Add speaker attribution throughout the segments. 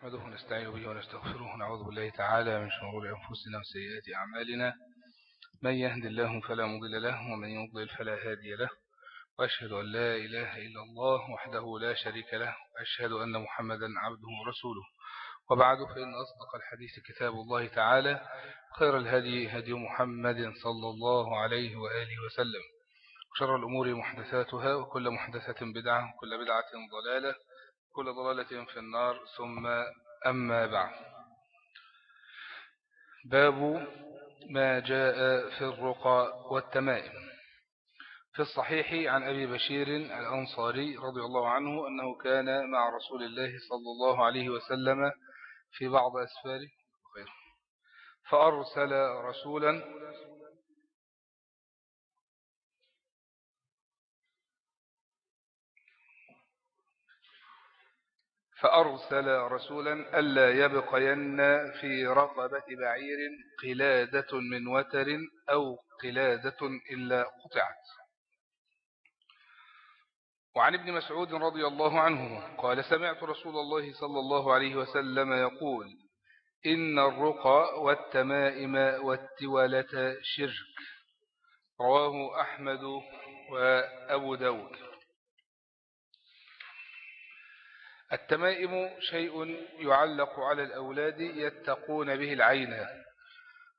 Speaker 1: نحمده ونستعين به ونستغفره ونعوذ بالله تعالى من شرور أنفسنا وسيئات أعمالنا. من يهد الله فلا مضل له ومن يضلل فلا هادي له. وأشهد أن لا إله إلا الله وحده لا شريك له. وأشهد أن محمدا عبده ورسوله. وبعد فإن أصدق الحديث كتاب الله تعالى خير الهدي هدي محمد صلى الله عليه وآله وسلم. وشر الأمور محدثاتها وكل محدثة بدعة وكل بدعة ضلالة. كل ضلالة في النار ثم أما بعد. باب ما جاء في الرقى والتمائم. في الصحيح عن أبي بشير الأنصاري رضي الله عنه أنه كان مع رسول الله صلى الله عليه وسلم في بعض أسفاره. فأرسل رسولا فأرسل رسولا ألا يبقين في رقبة بعير قلادة من وتر أو قلادة إلا قطعت. وعن ابن مسعود رضي الله عنه قال سمعت رسول الله صلى الله عليه وسلم يقول إن الرقى والتمائم والتولة شرك. رواه أحمد وأبو داود. التمائم شيء يعلق على الأولاد يتقون به العين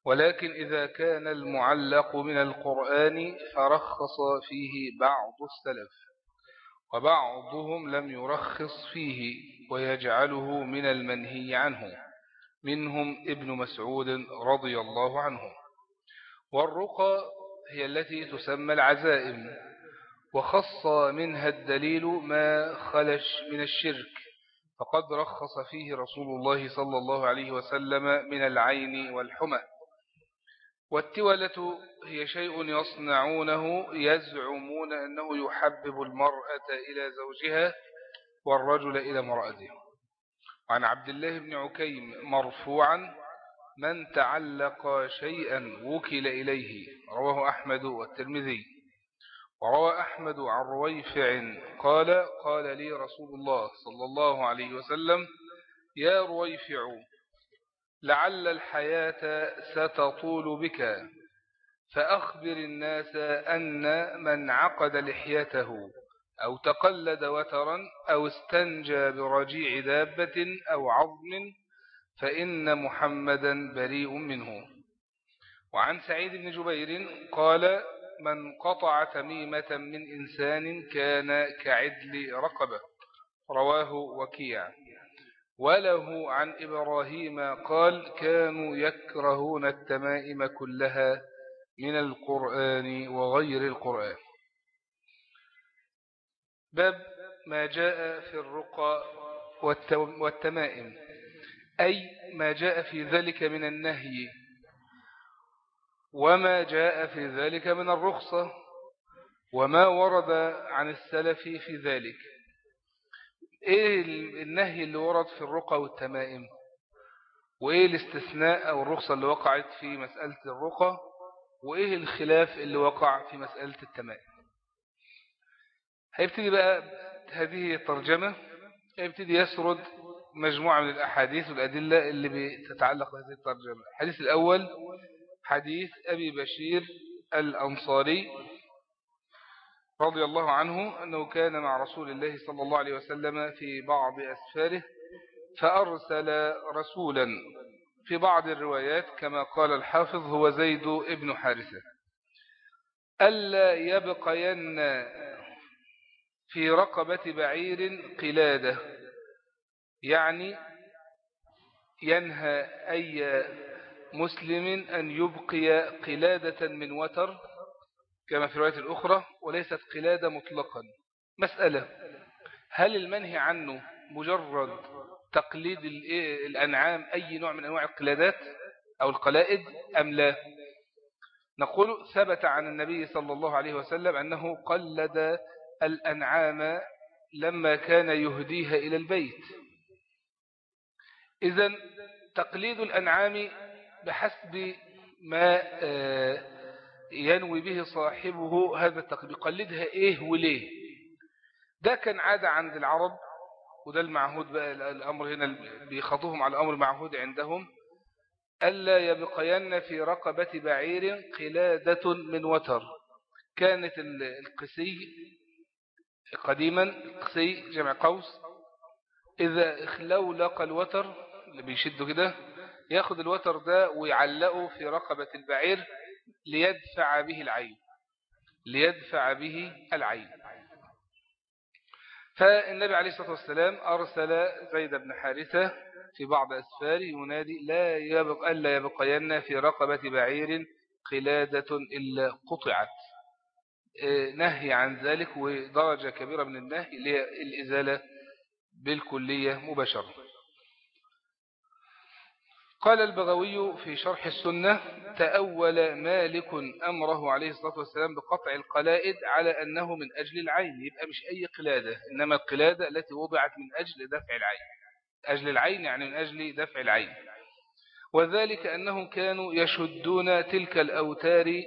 Speaker 1: ولكن إذا كان المعلق من القرآن فرخص فيه بعض السلف وبعضهم لم يرخص فيه ويجعله من المنهي عنه منهم ابن مسعود رضي الله عنه. والرقى هي التي تسمى العزائم وخص منها الدليل ما خلش من الشرك. فقد رخص فيه رسول الله صلى الله عليه وسلم من العين والحمى. والتولة هي شيء يصنعونه يزعمون أنه يحبب المرأة إلى زوجها والرجل إلى امرأته. عن عبد الله بن عكيم مرفوعا من تعلق شيئا وكل إليه رواه أحمد والترمذي. وروى أحمد عن رويفع قال قال لي رسول الله صلى الله عليه وسلم يا رويفع لعل الحياة ستطول بك فأخبر الناس أن من عقد لحيته أو تقلد وترا أو استنجى برجيع دابة أو عظم فإن محمدا بريء منه. وعن سعيد بن جبير قال من قطع تميمة من إنسان كان كعدل رقبة. رواه وكيع. وله عن إبراهيم قال كانوا يكرهون التمائم كلها من القرآن وغير القرآن. باب ما جاء في الرقى والتمائم. أي ما جاء في ذلك من النهي وما جاء في ذلك من الرخصة وما ورد عن السلف في ذلك. إيه النهي اللي ورد في الرقى والتمائم؟ وإيه الاستثناء أو الرخصة اللي وقعت في مسألة الرقى؟ وإيه الخلاف اللي وقع في مسألة التمائم؟ هيبتدي بقى هذه الترجمة هيبتدي يسرد مجموعة من الأحاديث والأدلة اللي بتتعلق بهذه الترجمة. الحديث الأول حديث أبي بشير الأنصاري رضي الله عنه أنه كان مع رسول الله صلى الله عليه وسلم في بعض أسفاره فأرسل رسولا في بعض الروايات كما قال الحافظ هو زيد ابن حارثة ألا يبقين في رقبة بعير قلادة يعني ينهى أي مسلم أن يبقي قلادة من وتر كما في الرواية الأخرى وليست قلادة مطلقا. مسألة هل المنهي عنه مجرد تقليد الأنعام أي نوع من أنواع القلادات أو القلائد أم لا؟ نقول ثبت عن النبي صلى الله عليه وسلم أنه قلد الأنعام لما كان يهديها إلى البيت. إذا تقليد الأنعام بحسب ما آه، ينوي به صاحبه هذا التقليد يقلدها إيه وليه؟ ده كان عادة عند العرب وده المعهود بقى الأمر هنا بيخطوهم على الأمر المعهود عندهم. ألا يبقين في رقبة بعير قلادة من وتر. كانت القسي قديما القسي جمع قوس إذا اخلولق الوتر اللي بيشده كده ياخد الوتر ده ويعلقه في رقبة البعير ليدفع به العين ليدفع به العين. فالنبي عليه الصلاة والسلام أرسل زيد بن حارثة في بعض أسفاره ينادي لا يبق ألا يبقين في رقبة بعير قلادة إلا قطعت. نهي عن ذلك ودرجة كبيرة من النهي للإزالة بالكلية مباشرة. قال البغوي في شرح السنة تأول مالك أمره عليه الصلاة والسلام بقطع القلائد على أنه من أجل العين. يبقى مش أي قلادة إنما القلادة التي وضعت من أجل دفع العين. أجل العين يعني من أجل دفع العين. وذلك أنهم كانوا يشدون تلك الأوتار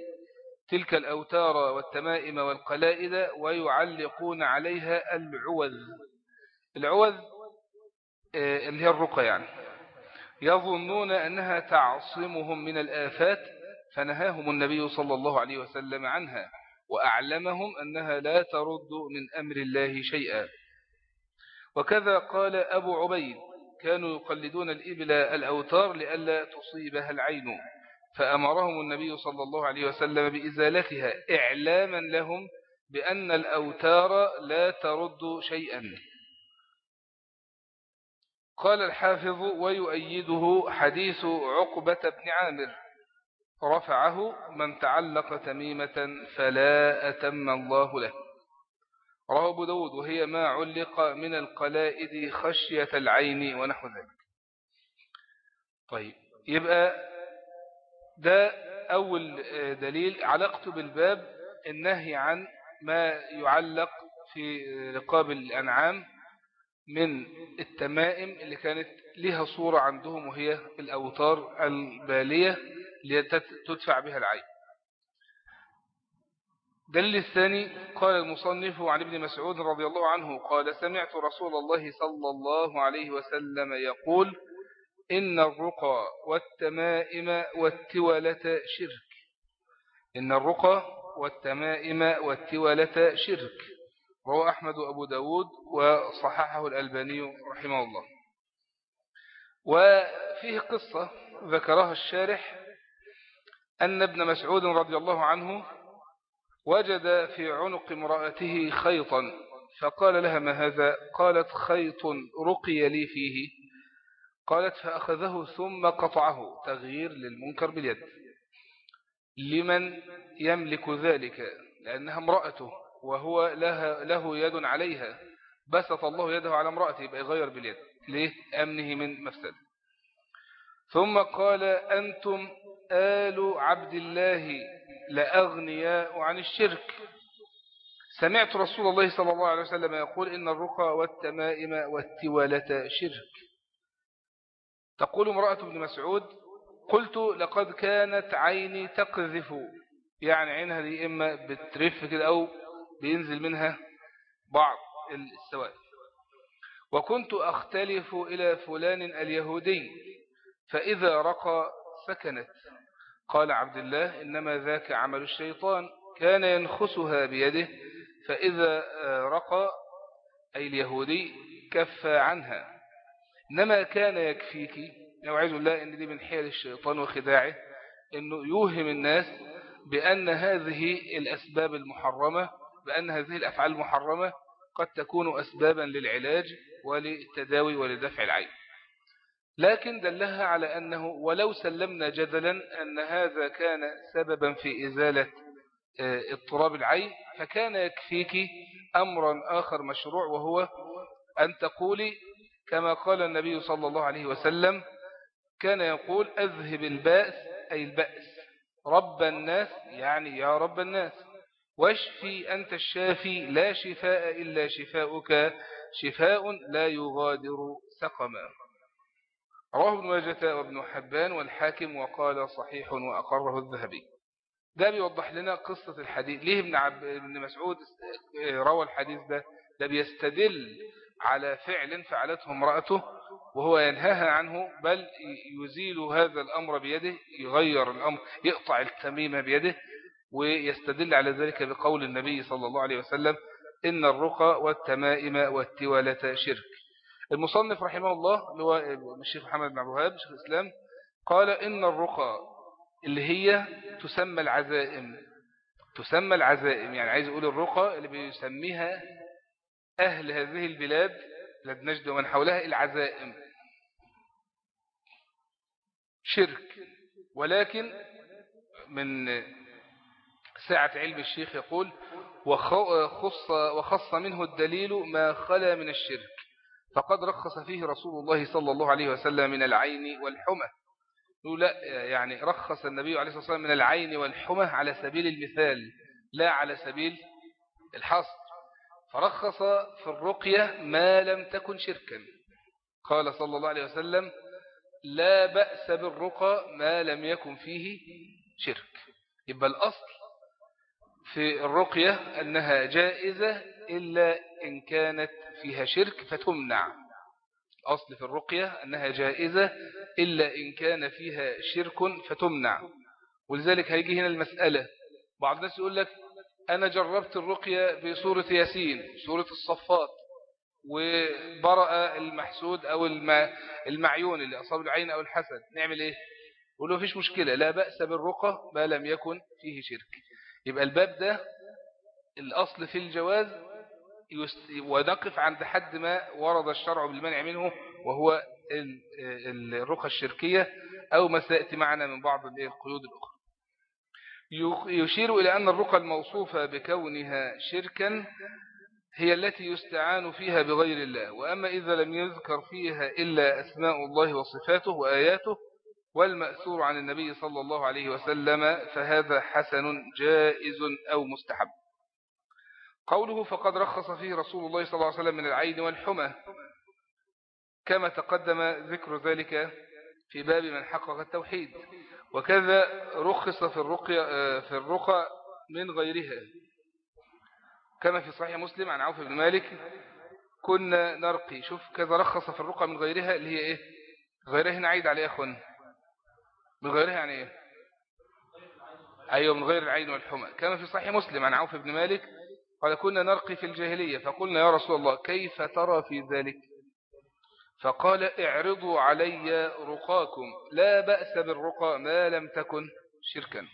Speaker 1: تلك الأوتار والتمائم والقلائد ويعلقون عليها العوذ. العوذ آه، اللي هي الرقى يعني. يظنون أنها تعصمهم من الآفات فنهاهم النبي صلى الله عليه وسلم عنها وأعلمهم أنها لا ترد من أمر الله شيئا. وكذا قال أبو عبيد كانوا يقلدون الإبل الأوتار لئلا تصيبها العين. فأمرهم النبي صلى الله عليه وسلم بإزالتها إعلاما لهم بأن الأوتار لا ترد شيئا. قال الحافظ ويؤيده حديث عقبة بن عامر. رفعه من تعلق تميمة فلا أتم الله له. رواه أبو داود وهي ما علق من القلائد خشية العين ونحو ذلك. طيب يبقى ده أول دليل. علاقته بالباب النهي عن ما يعلق في رقاب الأنعام. من التمائم اللي كانت لها صورة عندهم وهي الأوتار البالية لتدفع بها العين. دليل الثاني قال المصنف عن ابن مسعود رضي الله عنه قال سمعت رسول الله صلى الله عليه وسلم يقول إن الرقى والتمائم والتولة شرك. إن الرقى والتمائم والتولة شرك. رواه أحمد وأبو داود وصححه الألباني رحمه الله. وفيه قصة ذكرها الشارح أن ابن مسعود رضي الله عنه وجد في عنق امرأته خيطا فقال لها ما هذا؟ قالت خيط رقي لي فيه. قالت فأخذه ثم قطعه. تغيير للمنكر باليد. لمن يملك ذلك؟ لأنها امرأته. وهو لها له يد عليها. بسط الله يده على امرأته يبقى يغير باليد. ليه؟ أمنه من مفسد ثم قال أنتم آل عبد الله لأغنياء عن الشرك. سمعت رسول الله صلى الله عليه وسلم يقول إن الرقى والتمائم والتوالة شرك. تقول امرأة ابن مسعود قلت لقد كانت عيني تقذف. يعني عينها دي إما بترف كده أو بينزل منها بعض السواد وكنت أختلف إلى فلان اليهودي فإذا رقى سكنت. قال عبد الله إنما ذاك عمل الشيطان كان ينخسها بيده فإذا رقى أي اليهودي كف عنها. إنما كان يكفيك نوعيز الله إن دي من حيل الشيطان وخداعه إنه يوهم الناس بأن هذه الأسباب المحرمة بأن هذه الأفعال المحرمة قد تكون أسبابا للعلاج وللتداوي ولدفع العين. لكن دلها على أنه ولو سلمنا جدلا أن هذا كان سببا في إزالة آه، اضطراب العين فكان يكفيك أمرا آخر مشروع وهو أن تقولي كما قال النبي صلى الله عليه وسلم كان يقول أذهب البأس أي البأس رب الناس يعني يا رب الناس. واشفي أنت الشافي لا شفاء إلا شفاؤك شفاء لا يغادر سقما. رواه ابن ماجة وابن حبان والحاكم وقال صحيح وأقره الذهبي. ده بيوضح لنا قصة الحديث. ليه ابن, عب... ابن مسعود روى الحديث ده؟ ده بيستدل على فعل فعلته امرأته وهو ينهاها عنه بل يزيل هذا الأمر بيده يغير الأمر يقطع التميمة بيده ويستدل على ذلك بقول النبي صلى الله عليه وسلم إن الرقى والتمائم والتوالة شرك. المصنف رحمه الله هو الشيخ محمد بن عبد شيخ الإسلام قال إن الرقى اللي هي تسمى العزائم تسمى العزائم يعني عايز يقول الرقى اللي بيسميها أهل هذه البلاد بلاد نجد ومن حولها العزائم. شرك. ولكن من ساعة علم الشيخ يقول وخص, وخص منه الدليل ما خلا من الشرك فقد رخص فيه رسول الله صلى الله عليه وسلم من العين والحمى. لا يعني رخص النبي عليه الصلاة والسلام من العين والحمى على سبيل المثال لا على سبيل الحصر فرخص في الرقية ما لم تكن شركا. قال صلى الله عليه وسلم لا بأس بالرقى ما لم يكن فيه شرك. يبقى الأصل في الرقية أنها جائزة إلا إن كانت فيها شرك فتمنع. الأصل في الرقية أنها جائزة إلا إن كان فيها شرك فتمنع. ولذلك هيجي هنا المسألة. بعض الناس يقول لك أنا جربت الرقية بسورة ياسين سورة الصفات وبرأ المحسود أو المعيون اللي أصاب العين أو الحسد. نعمل إيه؟ له فيش مشكلة لا بأس بالرقى ما لم يكن فيه شرك. يبقى الباب ده الأصل في الجواز ونقف عند حد ما ورد الشرع بالمنع منه وهو الرقى الشركية أو ما سيأتي معنا من بعض القيود الأخرى. يشير إلى أن الرقى الموصوفة بكونها شركا هي التي يستعان فيها بغير الله وأما إذا لم يذكر فيها إلا أسماء الله وصفاته وآياته والمأثور عن النبي صلى الله عليه وسلم فهذا حسن جائز أو مستحب. قوله فقد رخص فيه رسول الله صلى الله عليه وسلم من العين والحمى. كما تقدم ذكر ذلك في باب من حقق التوحيد. وكذا رخص في الرقية في الرقى من غيرها. كما في صحيح مسلم عن عوف بن مالك كنا نرقي. شوف كذا رخص في الرقى من غيرها اللي هي إيه؟ غيرها هنا عيد عليه أخوان. من غيرها يعني إيه؟ أيوه من غير العين والحمى. كما في صحيح مسلم عن عوف بن مالك قال كنا نرقي في الجاهلية. فقلنا يا رسول الله كيف ترى في ذلك؟ فقال اعرضوا علي رقاكم. لا بأس بالرقى ما لم تكن شركا.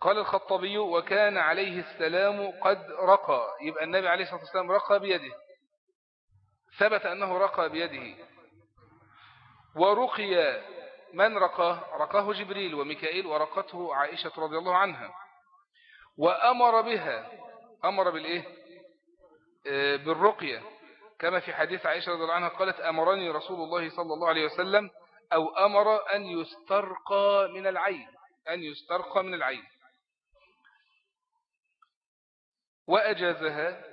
Speaker 1: قال الخطبي وكان عليه السلام قد رقى. يبقى النبي عليه الصلاة والسلام رقى بيده. ثبت أنه رقى بيده. ورقي من رقاه؟ رقاه جبريل وميكائيل ورقته عائشة رضي الله عنها. وأمر بها أمر بالإيه؟ آه، بالرقية. كما في حديث عائشة رضي الله عنها قالت أمرني رسول الله صلى الله عليه وسلم أو أمر أن يسترقى من العين أن يسترقى من العين. وأجازها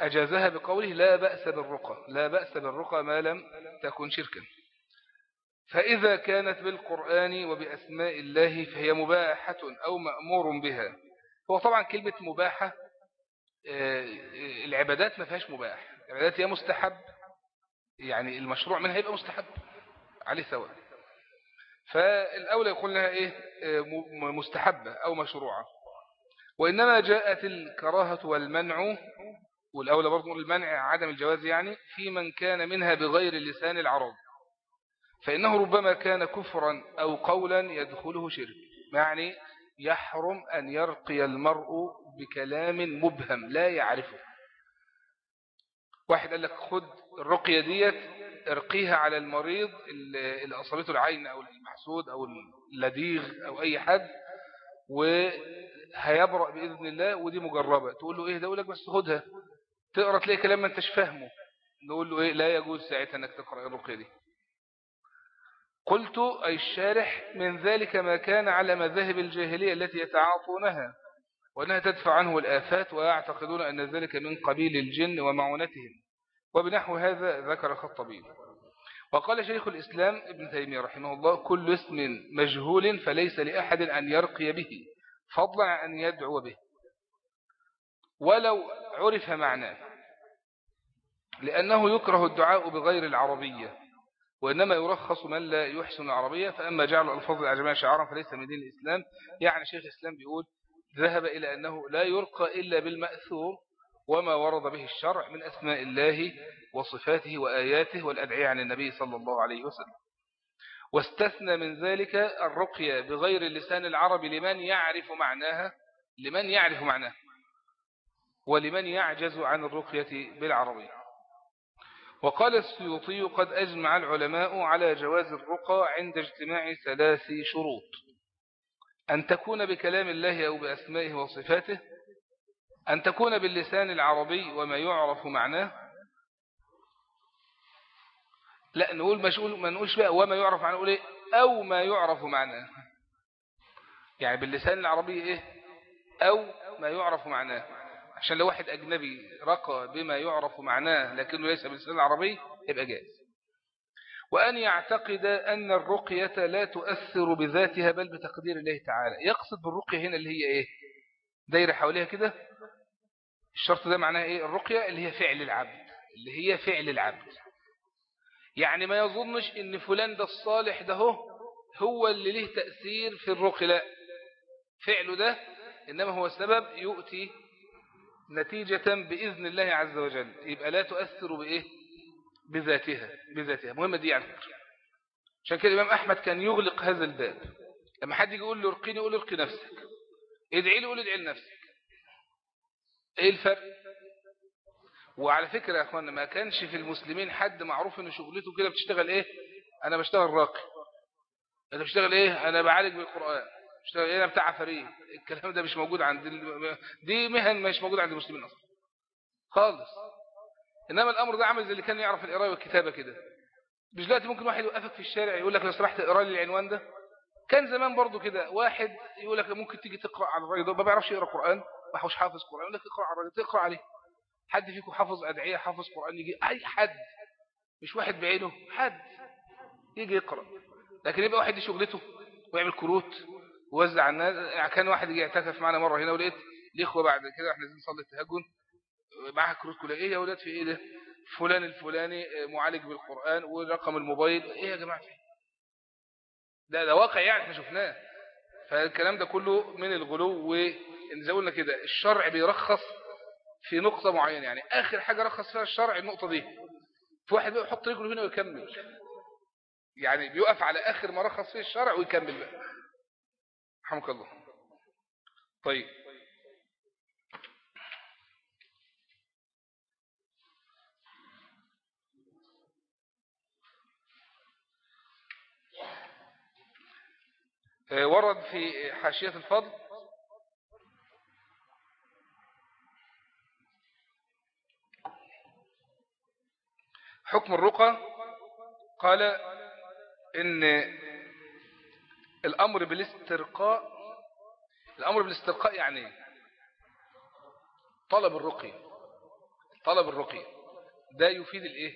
Speaker 1: أجازها بقوله لا بأس بالرقى لا بأس بالرقى ما لم تكن شركا. فإذا كانت بالقرآن وبأسماء الله فهي مباحة أو مأمور بها. هو طبعا كلمة مباحة آه، العبادات ما فيهاش مباح. العبادات هي مستحب. يعني المشروع منها يبقى مستحب. عليه سواء فالأولى يقول لها إيه؟ آه، مستحبة أو مشروعة. وإنما جاءت الكراهة والمنع. والأولى برضو المنع عدم الجواز يعني في من كان منها بغير لسان العرب. فإنه ربما كان كفرا أو قولا يدخله شرك. يعني يحرم أن يرقي المرء بكلام مبهم لا يعرفه. واحد قال لك خد الرقية ديت ارقيها على المريض اللي أصابته العين أو المحسود أو اللديغ أو أي حد وهيبرأ بإذن الله ودي مجربة. تقول له إيه؟ ده لك بس خدها. تقرأ تلاقي كلام ما أنتش فاهمه. نقول له إيه؟ لا يجوز ساعتها أنك تقرأ الرقية دي. قلت أي الشارح من ذلك ما كان على مذاهب الجاهلية التي يتعاطونها وأنها تدفع عنه الآفات ويعتقدون أن ذلك من قبيل الجن ومعونتهم. وبنحو هذا ذكر الخطبي وقال شيخ الإسلام ابن تيمية رحمه الله كل اسم مجهول فليس لأحد أن يرقي به فضلا عن أن يدعو به. ولو عرف معناه لأنه يكره الدعاء بغير العربية. وإنما يرخص من لا يحسن العربية فأما جعل الألفاظ الأعجمية شعارا فليس من دين الإسلام. يعني شيخ الإسلام بيقول ذهب إلى أنه لا يرقى إلا بالمأثور وما ورد به الشرع من أسماء الله وصفاته وآياته والأدعية عن النبي صلى الله عليه وسلم. واستثنى من ذلك الرقية بغير اللسان العربي لمن يعرف معناها لمن يعرف معناها ولمن يعجز عن الرقية بالعربية. وقال السيوطي قد أجمع العلماء على جواز الرقى عند اجتماع ثلاث شروط. أن تكون بكلام الله أو بأسمائه وصفاته أن تكون باللسان العربي وما يعرف معناه. لا نقول ما نقولش بقى وما يعرف معناه نقول إيه؟ أو ما يعرف معناه. يعني باللسان العربي إيه؟ أو ما يعرف معناه. عشان لو واحد أجنبي رقى بما يعرف معناه لكنه ليس باللسان العربي يبقى جائز. وأن يعتقد أن الرقية لا تؤثر بذاتها بل بتقدير الله تعالى. يقصد بالرقية هنا اللي هي إيه؟ دايرة حواليها كده؟ الشرط ده معناه إيه؟ الرقية اللي هي فعل العبد اللي هي فعل العبد. يعني ما يظنش إن فلان ده الصالح ده هو هو اللي له تأثير في الرقي لا. فعله ده إنما هو سبب يؤتي نتيجة بإذن الله عز وجل. يبقى لا تؤثر بإيه؟ بذاتها بذاتها. مهمة دي يعني عشان كده الإمام أحمد كان يغلق هذا الباب. لما حد يجي يقول له ارقيني يقول ارقي نفسك. ادعي له يقول ادعي لنفسك. إيه الفرق؟ وعلى فكرة يا اخوانا ما كانش في المسلمين حد معروف إن شغلته كده بتشتغل إيه؟ أنا بشتغل راقي. أنا بشتغل إيه؟ أنا بعالج بالقرآن. أنا بتاع عفاريت الكلام ده مش موجود عند دي مهن مش موجود عند المسلمين أصلا. خالص. إنما الأمر ده عامل زي اللي كان يعرف القراية والكتابة كده. مش دلوقتي ممكن واحد يوقفك في الشارع يقول لك لو سمحت اقرأ لي العنوان ده؟ كان زمان برضو كده. واحد يقول لك ممكن تيجي تقرأ على الراجل ده. ما بيعرفش يقرأ قرآن. ما هوش حافظ قرآن. يقول لك اقرأ على الراجل تقرأ عليه. حد فيكم حافظ أدعية حافظ قرآن؟ يجي أي حد. مش واحد بعينه. حد. يجي يقرأ. لكن يبقى واحد دي شغلته ويعمل كروت. ووزع الناس يعني كان واحد يجي يعتكف معنا مرة هنا ولقيت الإخوة بعد كده إحنا نزلنا نصلي التهجد معاها كروت كلها إيه يا ولاد؟ في إيه ده؟ فلان الفلاني معالج بالقرآن ورقم الموبايل. إيه يا جماعة؟ فيه ده ده واقع يعني إحنا شفناه. فالكلام ده كله من الغلو وإن زي قلنا كده الشرع بيرخص في نقطة معينة. يعني آخر حاجة رخص فيها الشرع النقطة دي. في واحد بقى يحط رجله هنا ويكمل. يعني بيقف على آخر ما رخص فيه الشرع ويكمل بقى. رحمك الله. طيب. ورد في حاشية الفضل. حكم الرقى. قال إن الأمر بالاسترقاء الأمر بالاسترقاء يعني طلب الرقي طلب الرقي. ده يفيد الإيه؟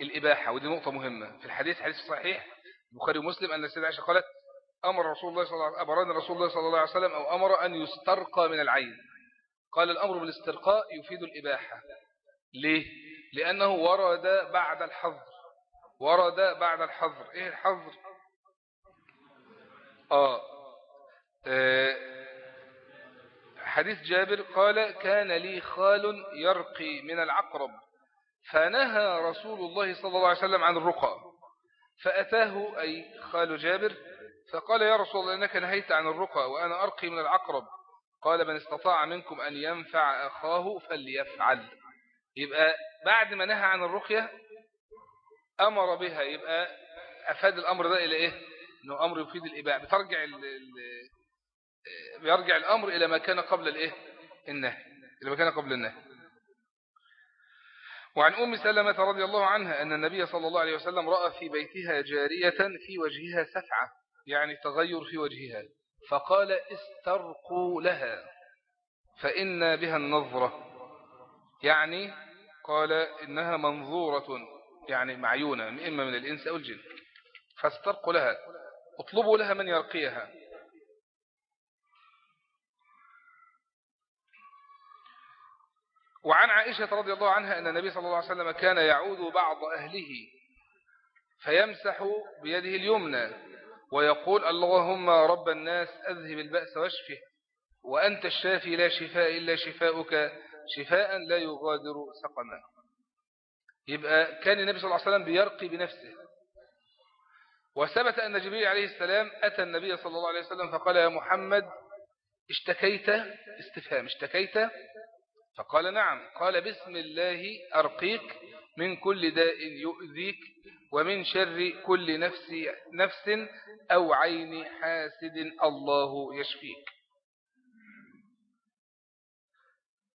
Speaker 1: الإباحة. ودي نقطة مهمة. في الحديث حديث صحيح. البخاري ومسلم أن السيدة عائشة قالت أمر رسول الله صلى الله عليه أمرنا رسول الله صلى الله عليه وسلم أو أمر أن يسترقى من العين. قال الأمر بالاسترقاء يفيد الإباحة. ليه؟ لأنه ورد بعد الحظر. ورد بعد الحظر. إيه الحظر؟ آه. آه. حديث جابر قال كان لي خال يرقي من العقرب فنهى رسول الله صلى الله عليه وسلم عن الرقى فأتاه أي خال جابر فقال يا رسول الله إنك نهيت عن الرقى وأنا أرقي من العقرب. قال من استطاع منكم أن ينفع أخاه فليفعل. يبقى بعد ما نهى عن الرقية أمر بها يبقى أفاد الأمر ده إلى إيه؟ إنه أمر يفيد الإباء. بترجع ال ال بيرجع الأمر إلى ما كان قبل الإيه؟ النهي. إلى ما كان قبل النهي. وعن أم سلمة رضي الله عنها أن النبي صلى الله عليه وسلم رأى في بيتها جارية في وجهها سفعة يعني تغير في وجهها. فقال استرقوا لها فإن بها النظرة. يعني قال إنها منظورة يعني معيونة إما من الإنس أو الجن. فاسترقوا لها. اطلبوا لها من يرقيها. وعن عائشة رضي الله عنها أن النبي صلى الله عليه وسلم كان يعود بعض أهله فيمسح بيده اليمنى ويقول اللهم رب الناس أذهب البأس واشفه وأنت الشافي لا شفاء إلا شفاؤك شفاء لا يغادر سقما. يبقى كان النبي صلى الله عليه وسلم بيرقي بنفسه. وثبت أن جبريل عليه السلام أتى النبي صلى الله عليه وسلم فقال يا محمد اشتكيت؟ استفهام اشتكيت؟ فقال نعم. قال بسم الله أرقيك من كل داء يؤذيك ومن شر كل نفس, نفس أو عين حاسد الله يشفيك.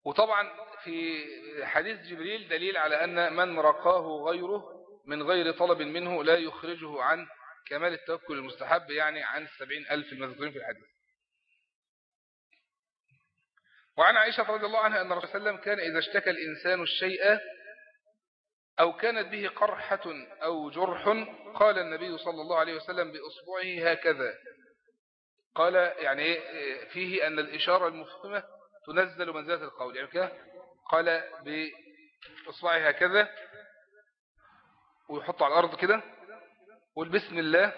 Speaker 1: وطبعا في حديث جبريل دليل على أن من رقاه غيره من غير طلب منه لا يخرجه عن كمال التوكل المستحب يعني عن السبعين ألف المذكورين في الحديث. وعن عائشة رضي الله عنها أن الرسول صلى الله عليه وسلم كان إذا اشتكى الإنسان الشيء أو كانت به قرحة أو جرح قال النبي صلى الله عليه وسلم بأصبعه هكذا. قال يعني فيه أن الإشارة المفهمة تنزل منزلة القول. يعني كده قال بأصبعه هكذا ويحط على الأرض كده. والبسم الله.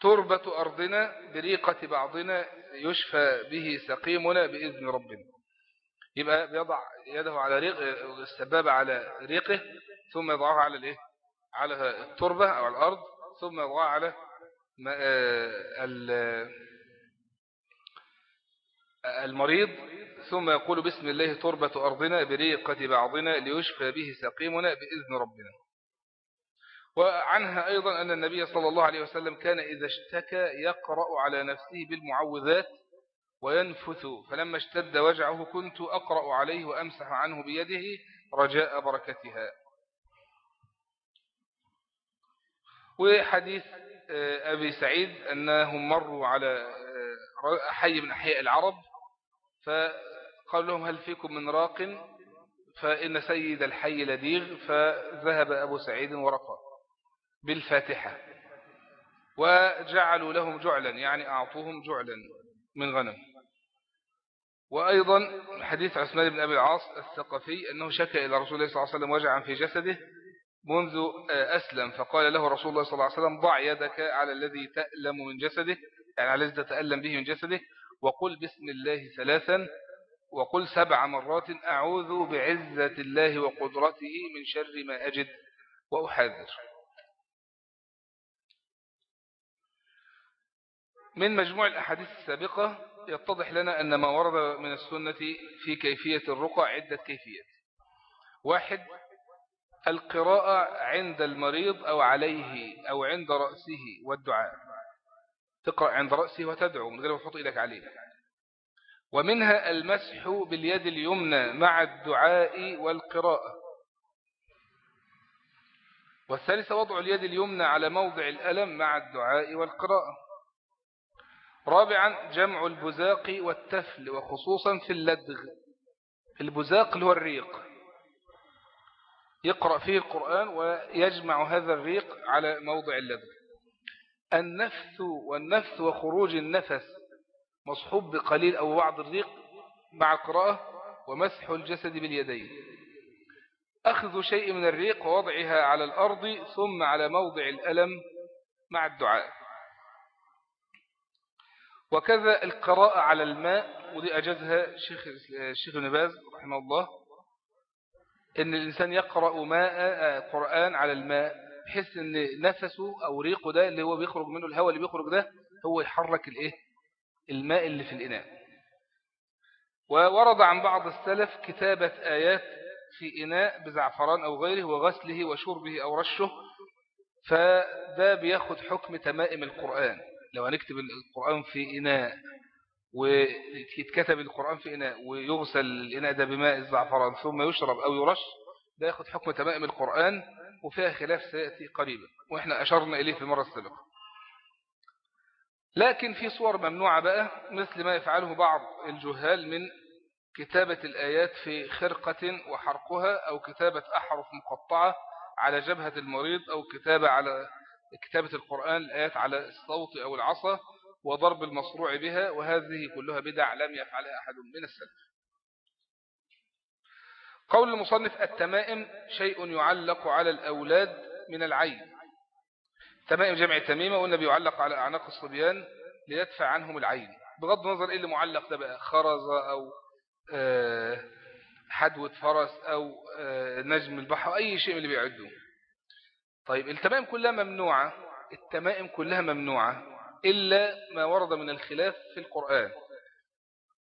Speaker 1: تربة أرضنا بريقة بعضنا يشفى به سقيمنا بإذن ربنا. يبقى بيضع يده على ريق السبابة على ريقه ثم يضعها على الإيه؟ على التربة أو على الأرض ثم يضعها على المريض ثم يقول بسم الله تربة أرضنا بريقة بعضنا ليشفى به سقيمنا بإذن ربنا. وعنها أيضا أن النبي صلى الله عليه وسلم كان إذا اشتكى يقرأ على نفسه بالمعوذات وينفث فلما اشتد وجعه كنت أقرأ عليه وأمسح عنه بيده رجاء بركتها. وحديث آه، أبي سعيد أنهم مروا على آه، حي من أحياء العرب فقال لهم هل فيكم من راق؟ فإن سيد الحي لديغ فذهب أبو سعيد ورقى بالفاتحة. وجعلوا لهم جعلا يعني أعطوهم جعلا من غنم. وأيضا حديث عثمان بن أبي العاص الثقفي أنه شكى إلى رسول الله صلى الله عليه وسلم وجعا في جسده منذ أسلم فقال له رسول الله صلى الله عليه وسلم ضع يدك على الذي تألم من جسده يعني على الذي تتألم به من جسده وقل بسم الله ثلاثا وقل سبع مرات أعوذ بعزة الله وقدرته من شر ما أجد وأحذر من مجموع الأحاديث السابقة يتضح لنا أن ما ورد من السنة في كيفية الرقى عدة كيفيات. واحد القراءة عند المريض أو عليه أو عند رأسه والدعاء. تقرأ عند رأسه وتدعو من غير ما تحط إيدك عليه. ومنها المسح باليد اليمنى مع الدعاء والقراءة. والثالثة وضع اليد اليمنى على موضع الألم مع الدعاء والقراءة. رابعا جمع البزاق والتفل وخصوصا في اللدغ. البزاق اللي هو الريق. يقرأ فيه القرآن ويجمع هذا الريق على موضع اللدغ. النفث والنفث وخروج النفس. مصحوب بقليل أو بعض الريق مع القراءة ومسح الجسد باليدين. أخذ شيء من الريق ووضعها على الأرض ثم على موضع الألم مع الدعاء. وكذا القراءة على الماء ودي أجازها شيخ الشيخ نباز رحمه الله إن الإنسان يقرأ ماء قرآن على الماء بحيث إن نفسه أو ريقه ده اللي هو بيخرج منه الهواء اللي بيخرج ده هو يحرك الإيه؟ الماء اللي في الإناء. وورد عن بعض السلف كتابة آيات في إناء بزعفران أو غيره وغسله وشربه أو رشه فده بياخد حكم تمائم القرآن. لو هنكتب القرآن في إناء ويتكتب القرآن في إناء ويغسل الإناء ده بماء الزعفران ثم يشرب أو يرش ده ياخد حكم تمائم القرآن وفيها خلاف سيأتي قريبا وإحنا أشرنا إليه في المرة السابقة. لكن في صور ممنوعة بقى مثل ما يفعله بعض الجهال من كتابة الآيات في خرقة وحرقها أو كتابة أحرف مقطعة على جبهة المريض أو كتابة على كتابة القرآن الآيات على الصوت أو العصا وضرب المصروع بها وهذه كلها بدع لم يفعلها أحد من السلف. قول المصنف التمائم شيء يعلق على الأولاد من العين. تمائم جمع تميمة قلنا بيعلق على أعناق الصبيان ليدفع عنهم العين. بغض النظر إيه اللي معلق ده بقى خرزة أو آه، حدوة فرس أو آه، نجم البحر أي شيء من اللي بيعدوه طيب التمائم كلها ممنوعة؟ التمائم كلها ممنوعة إلا ما ورد من الخلاف في القرآن.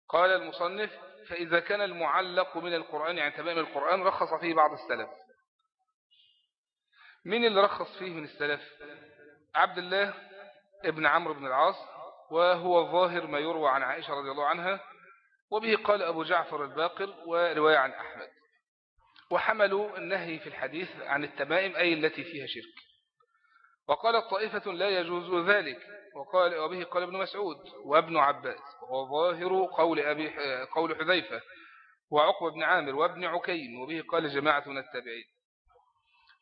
Speaker 1: قال المصنف فإذا كان المعلق من القرآن يعني تمام القرآن رخص فيه بعض السلف. مين اللي رخص فيه من السلف؟ عبد الله ابن عمرو بن العاص وهو ظاهر ما يروى عن عائشة رضي الله عنها وبه قال أبو جعفر الباقر ورواية عن أحمد. وحملوا النهي في الحديث عن التمائم أي التي فيها شرك. وقالت طائفة لا يجوز ذلك. وقال وبه قال ابن مسعود وابن عباس وهو ظاهر قول, أبي قول حذيفة وعقب بن عامر وابن عكيم وبه قال جماعة من التابعين.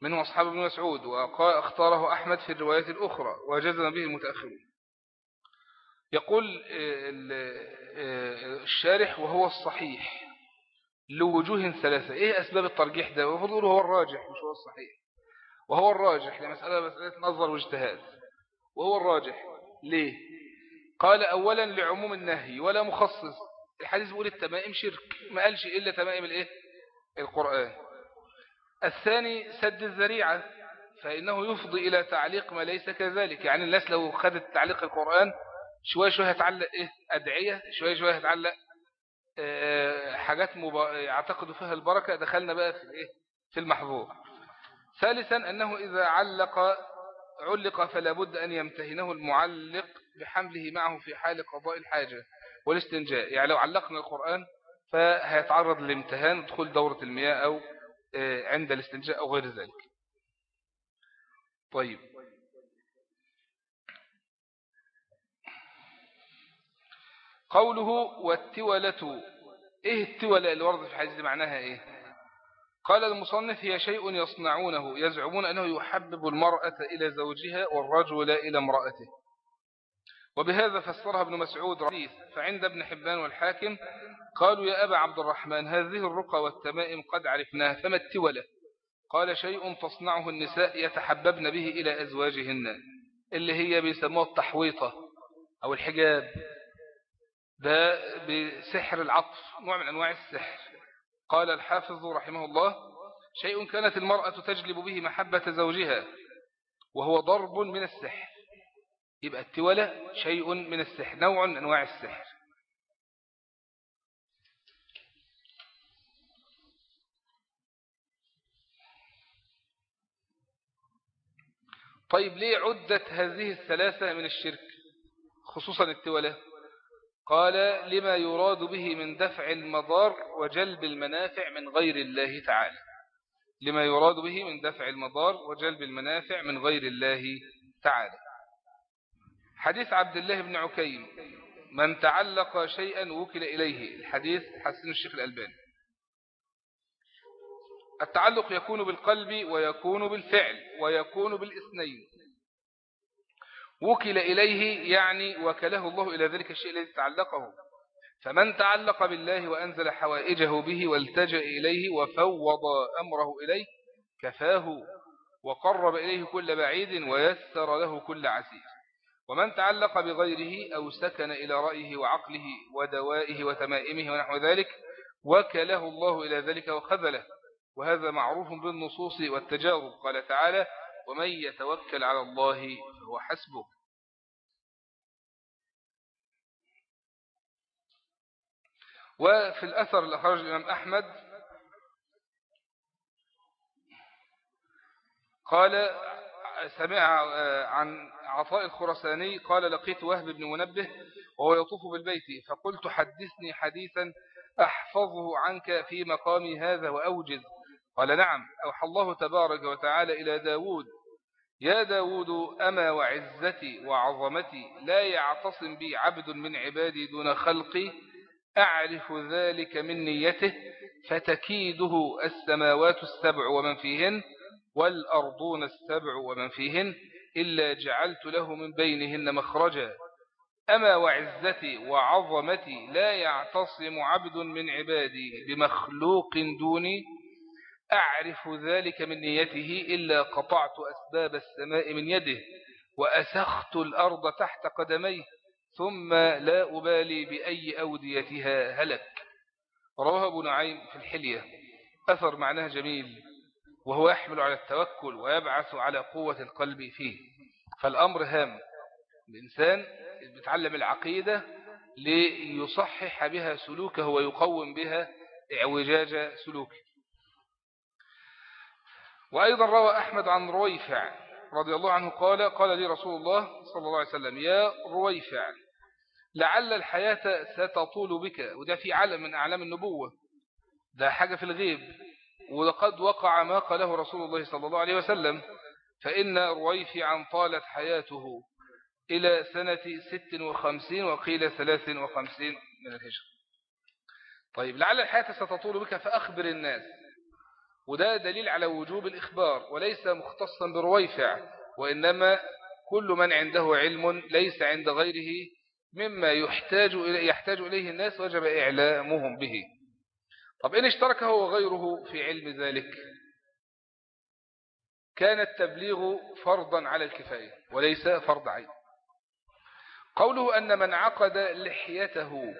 Speaker 1: منه أصحاب ابن مسعود واختاره أحمد في الروايات الأخرى وجزم به المتأخرون. يقول الشارح وهو الصحيح. لوجوه ثلاثة. إيه أسباب الترجيح ده؟ وفضل هو الراجح مش هو الصحيح. وهو الراجح لمسألة مسألة نظر واجتهاد. وهو الراجح. ليه؟ قال أولا لعموم النهي ولا مخصص. الحديث بيقول التمائم شرك. ما قالش إلا تمائم الإيه؟ القرآن. الثاني سد الذريعة فإنه يفضي إلى تعليق ما ليس كذلك. يعني الناس لو خدت تعليق القرآن شوية شوية هتعلق إيه؟ أدعية شوية شوية هتعلق حاجات مبا... يعتقدوا فيها البركة دخلنا بقى في الإيه؟ في المحظور. ثالثا أنه إذا علق علق فلا بد أن يمتهنه المعلق بحمله معه في حال قضاء الحاجة والاستنجاء. يعني لو علقنا القرآن فهيتعرض للامتهان دخول دورة المياه أو آه، عند الاستنجاء أو غير ذلك. طيب. قوله والتولة. إيه التولة؟ اللي ورد في الحديث معناها إيه؟ قال المصنف هي شيء يصنعونه يزعمون أنه يحبب المرأة إلى زوجها والرجل إلى امرأته. وبهذا فسرها ابن مسعود رئيس. فعند ابن حبان والحاكم قالوا يا أبا عبد الرحمن هذه الرقى والتمائم قد عرفناها فما التولة؟ قال شيء تصنعه النساء يتحببن به إلى أزواجهن اللي هي بيسموه التحويطة أو الحجاب. ده بسحر العطف نوع من أنواع السحر. قال الحافظ رحمه الله شيء كانت المرأة تجلب به محبة زوجها وهو ضرب من السحر. يبقى التولى شيء من السحر نوع من أنواع السحر. طيب ليه عدت هذه الثلاثة من الشرك؟ خصوصا التولى قال لما يراد به من دفع المضار وجلب المنافع من غير الله تعالى. لما يراد به من دفع المضار وجلب المنافع من غير الله تعالى. حديث عبد الله بن عكيم من تعلق شيئا وكل إليه. الحديث حسن الشيخ الألباني. التعلق يكون بالقلب ويكون بالفعل ويكون بالإثنين. وكل إليه يعني وكله الله إلى ذلك الشيء الذي تعلقه. فمن تعلق بالله وأنزل حوائجه به والتجأ إليه وفوض أمره إليه كفاه وقرب إليه كل بعيد ويسر له كل عسير. ومن تعلق بغيره أو سكن إلى رأيه وعقله ودوائه وتمائمه ونحو ذلك وكله الله إلى ذلك وخذله. وهذا معروف بالنصوص والتجارب. قال تعالى ومن يتوكل على الله فهو حسبه. وفي الأثر اللي أخرج الإمام أحمد قال سمع عن عطاء الخرساني قال لقيت وهب بن منبه وهو يطوف بالبيت فقلت حدثني حديثا أحفظه عنك في مقامي هذا وأوجز. قال نعم أوحى الله تبارك وتعالى إلى داود يا داود أما وعزتي وعظمتي لا يعتصم بي عبد من عبادي دون خلقي أعرف ذلك من نيته فتكيده السماوات السبع ومن فيهن والأرضون السبع ومن فيهن إلا جعلت له من بينهن مخرجا. أما وعزتي وعظمتي لا يعتصم عبد من عبادي بمخلوق دوني أعرف ذلك من نيته إلا قطعت أسباب السماء من يده وأسخت الأرض تحت قدميه ثم لا أبالي بأي أوديتها هلك. رواه أبو نعيم في الحلية. أثر معناه جميل وهو يحمل على التوكل ويبعث على قوة القلب فيه. فالأمر هام. الإنسان بيتعلم العقيدة ليصحح بها سلوكه ويقوم بها اعوجاج سلوكه. وأيضا روى أحمد عن رويفع رضي الله عنه قال قال لي رسول الله صلى الله عليه وسلم يا رويفع لعل الحياة ستطول بك وده في علم من أعلام النبوة ده حاجة في الغيب ولقد وقع ما قاله رسول الله صلى الله عليه وسلم فإن رويفعا طالت حياته إلى سنة ست وخمسين وقيل ثلاث وخمسين من الهجرة. طيب لعل الحياة ستطول بك فأخبر الناس. وده دليل على وجوب الإخبار وليس مختصا برويفع وإنما كل من عنده علم ليس عند غيره مما يحتاج إليه, يحتاج إليه الناس وجب إعلامهم به. طب إن اشترك هو وغيره في علم ذلك كان التبليغ فرضا على الكفاية وليس فرض عين. قوله أن من عقد لحيته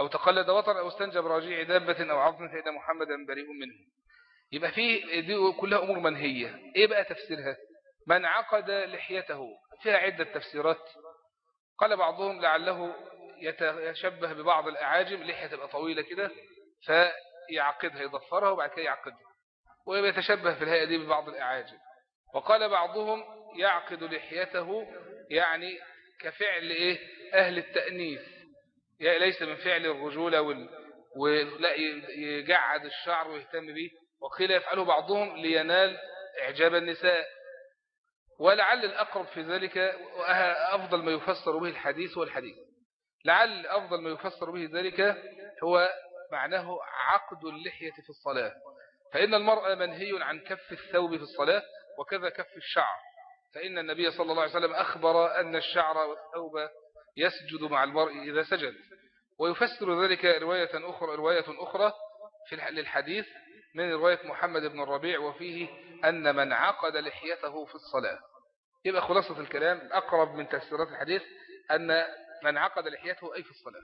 Speaker 1: أو تقلد وطر أو استنجب راجع دابة أو عظم فإن محمدا بريء منه. يبقى فيه دي كلها أمور منهية. إيه بقى تفسيرها؟ من عقد لحيته. فيها عدة تفسيرات. قال بعضهم لعله يتشبه ببعض الأعاجم. لحية تبقى طويلة كده فيعقدها يضفرها وبعد كده يعقدها. ويتشبه في الهيئة دي ببعض الأعاجم. وقال بعضهم يعقد لحيته يعني كفعل إيه؟ أهل التأنيث. ليس من فعل الرجولة وال... ولا يجعد الشعر ويهتم به. وقيل يفعله بعضهم لينال إعجاب النساء. ولعل الأقرب في ذلك أفضل ما يفسر به الحديث والحديث. لعل أفضل ما يفسر به ذلك هو معناه عقد اللحية في الصلاة. فإن المرأة منهي عن كف الثوب في الصلاة وكذا كف الشعر. فإن النبي صلى الله عليه وسلم أخبر أن الشعر والثوب يسجد مع المرء إذا سجد. ويفسر ذلك رواية أخرى, رواية أخرى في للحديث من رواية محمد بن الربيع وفيه أن من عقد لحيته في الصلاة. يبقى خلاصة الكلام الأقرب من تفسيرات الحديث أن من عقد لحيته أي في الصلاة.